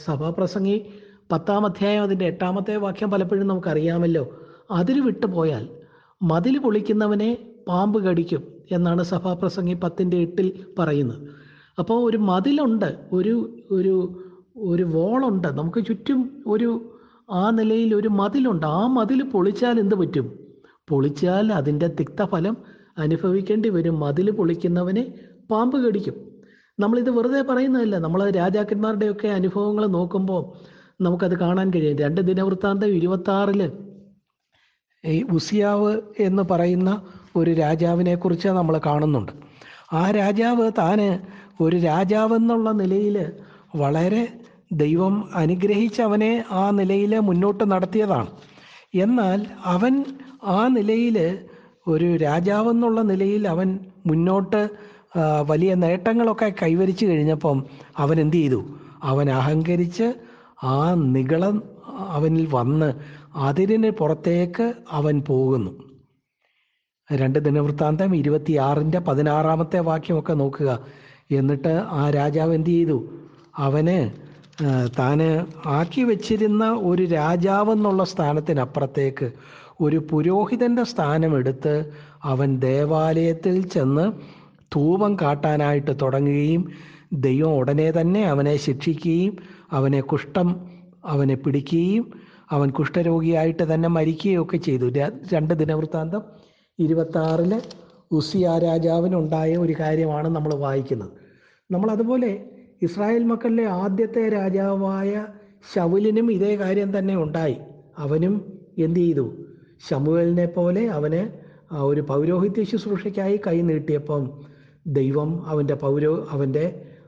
സഭാപ്രസംഗി പത്താം അധ്യായം അതിന്റെ എട്ടാമത്തെ വാക്യം പലപ്പോഴും നമുക്കറിയാമല്ലോ. അതിര് വിട്ടു പോയാൽ മതിൽ പൊളിക്കുന്നവനെ പാമ്പ് കടിക്കും എന്നാണ് സഭാപ്രസംഗി പത്തിന്റെ എട്ടിൽ പറയുന്നത്. അപ്പോൾ ഒരു മതിലുണ്ട്. ഒരു ഒരു ഒരു വോളുണ്ട്. നമുക്ക് ചുറ്റും ഒരു ആ നിലയിൽ ഒരു മതിലുണ്ട്. ആ മതിൽ പൊളിച്ചാൽ എന്ത് പറ്റും? പൊളിച്ചാൽ അതിന്റെ തിക്തഫലം അനുഭവിക്കേണ്ടി വരും. മതിൽ പൊളിക്കുന്നവനെ പാമ്പ് കടിക്കും. നമ്മളിത് വെറുതെ പറയുന്നതല്ല. നമ്മൾ രാജാക്കന്മാരുടെയൊക്കെ അനുഭവങ്ങൾ നോക്കുമ്പോൾ നമുക്കത് കാണാൻ കഴിയും. രണ്ട് ദിനവൃത്താന്തം ഇരുപത്താറിൽ ഈ ഉസിയാവ് എന്ന് പറയുന്ന ഒരു രാജാവിനെ കുറിച്ച് നമ്മൾ കാണുന്നുണ്ട്. ആ രാജാവ് താന് ഒരു രാജാവെന്നുള്ള നിലയിൽ വളരെ ദൈവം അനുഗ്രഹിച്ച് അവനെ ആ നിലയിൽ മുന്നോട്ട് നടത്തിയതാണ്. എന്നാൽ അവൻ ആ നിലയിൽ ഒരു രാജാവെന്നുള്ള നിലയിൽ അവൻ മുന്നോട്ട് വലിയ നേട്ടങ്ങളൊക്കെ കൈവരിച്ചു കഴിഞ്ഞപ്പം അവൻ എന്ത് ചെയ്തു? അവൻ അഹങ്കരിച്ച് ആ നികളം അവനിൽ വന്ന് അതിരിന് പുറത്തേക്ക് അവൻ പോകുന്നു. രണ്ട് ദിനവൃത്താന്തം ഇരുപത്തിയാറിന്റെ പതിനാറാമത്തെ വാക്യമൊക്കെ നോക്കുക. എന്നിട്ട് ആ രാജാവ് എന്ത് ചെയ്തു? അവന് താന് ആക്കി വച്ചിരുന്ന ഒരു രാജാവെന്നുള്ള സ്ഥാനത്തിനപ്പുറത്തേക്ക് ഒരു പുരോഹിതന്റെ സ്ഥാനമെടുത്ത് അവൻ ദേവാലയത്തിൽ ചെന്ന് ധൂപം കാട്ടാനായിട്ട് തുടങ്ങുകയും ദൈവം ഉടനെ തന്നെ അവനെ ശിക്ഷിക്കുകയും അവനെ കുഷ്ഠം അവനെ പിടിക്കുകയും അവൻ കുഷ്ഠരോഗിയായിട്ട് തന്നെ മരിക്കുകയൊക്കെ ചെയ്തു. രണ്ട് ദിനവൃത്താന്തം ഇരുപത്താറിൽ ഉസിയ രാജാവിനുണ്ടായ ഒരു കാര്യമാണ് നമ്മൾ വായിക്കുന്നത്. നമ്മൾ അതുപോലെ ഇസ്രായേൽ മക്കളിലെ ആദ്യത്തെ രാജാവായ ശൗലിനും ഇതേ കാര്യം തന്നെ ഉണ്ടായി. അവനും എന്ത് ചെയ്തു? ശമുവേലിനെ പോലെ അവന് ഒരു പൗരോഹിത്യ ശുശ്രൂഷയ്ക്കായി കൈ നീട്ടിയപ്പം ദൈവം അവന്റെ പൗരോ അവന്റെ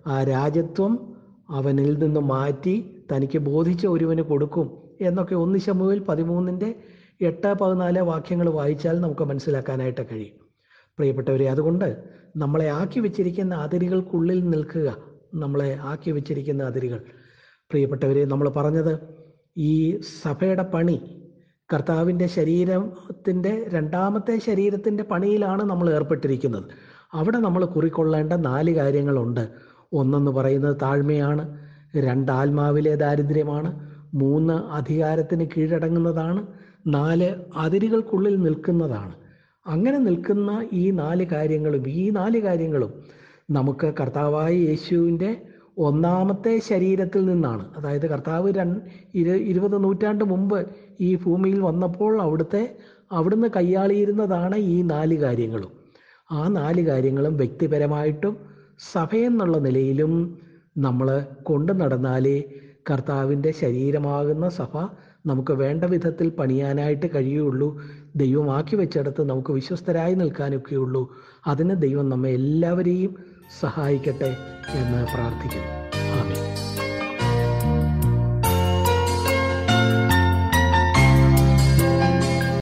ആ രാജ്യത്വം അവനിൽ നിന്ന് മാറ്റി തനിക്ക് ബോധിച്ച ഒരുവന് കൊടുക്കും എന്നൊക്കെ ഒന്ന് ശമുവിൽ പതിമൂന്നിന്റെ എട്ട് പതിനാല് വാക്യങ്ങൾ വായിച്ചാൽ നമുക്ക് മനസ്സിലാക്കാനായിട്ട് കഴിയും. പ്രിയപ്പെട്ടവരെ അതുകൊണ്ട് നമ്മളെ ആക്കി വെച്ചിരിക്കുന്ന അതിരുകൾക്കുള്ളിൽ നിൽക്കുക. നമ്മളെ ആക്കി വെച്ചിരിക്കുന്ന അതിരുകൾ. പ്രിയപ്പെട്ടവരെ നമ്മൾ പറഞ്ഞത് ഈ സഭയുടെ പണി കർത്താവിന്റെ ശരീരത്തിന്റെ രണ്ടാമത്തെ ശരീരത്തിന്റെ പണിയിലാണ് നമ്മൾ ഏർപ്പെട്ടിരിക്കുന്നത്. അവിടെ നമ്മൾ കുറിക്കൊള്ളേണ്ട നാല് കാര്യങ്ങളുണ്ട്. ഒന്നെന്ന് പറയുന്നത് താഴ്മയാണ് രണ്ട് ആത്മാവിലെ ദാരിദ്ര്യമാണ് മൂന്ന് അധികാരത്തിന് കീഴടങ്ങുന്നതാണ് നാല് അതിരുകൾക്കുള്ളിൽ നിൽക്കുന്നതാണ്. അങ്ങനെ നിൽക്കുന്ന ഈ നാല് കാര്യങ്ങളും ഈ നാല് കാര്യങ്ങളും നമുക്ക് കർത്താവായ യേശുവിന്റെ ഒന്നാമത്തെ ശരീരത്തിൽ നിന്നാണ്. അതായത് കർത്താവ് രണ്ട് ഇരു ഇരുപത് നൂറ്റാണ്ട് മുമ്പ് ഈ ഭൂമിയിൽ വന്നപ്പോൾ അവിടുത്തെ അവിടുന്ന് കൈയാളിയിരുന്നതാണ് ഈ നാല് കാര്യങ്ങളും. ആ നാല് കാര്യങ്ങളും വ്യക്തിപരമായിട്ടും സഭയെന്നുള്ള നിലയിലും നമ്മൾ കൊണ്ടു നടന്നാലേ കർത്താവിന്റെ ശരീരമാകുന്ന സഭ നമുക്ക് വേണ്ട വിധത്തിൽ പണിയാനായിട്ട് കഴിയുള്ളൂ. ദൈവമാക്കി വെച്ചിടത്ത് നമുക്ക് വിശ്വസ്തരായി നിൽക്കാനൊക്കെയുള്ളൂ. അതിന് ദൈവം നമ്മെ എല്ലാവരെയും സഹായിക്കട്ടെ എന്ന് പ്രാർത്ഥിക്കുന്നു.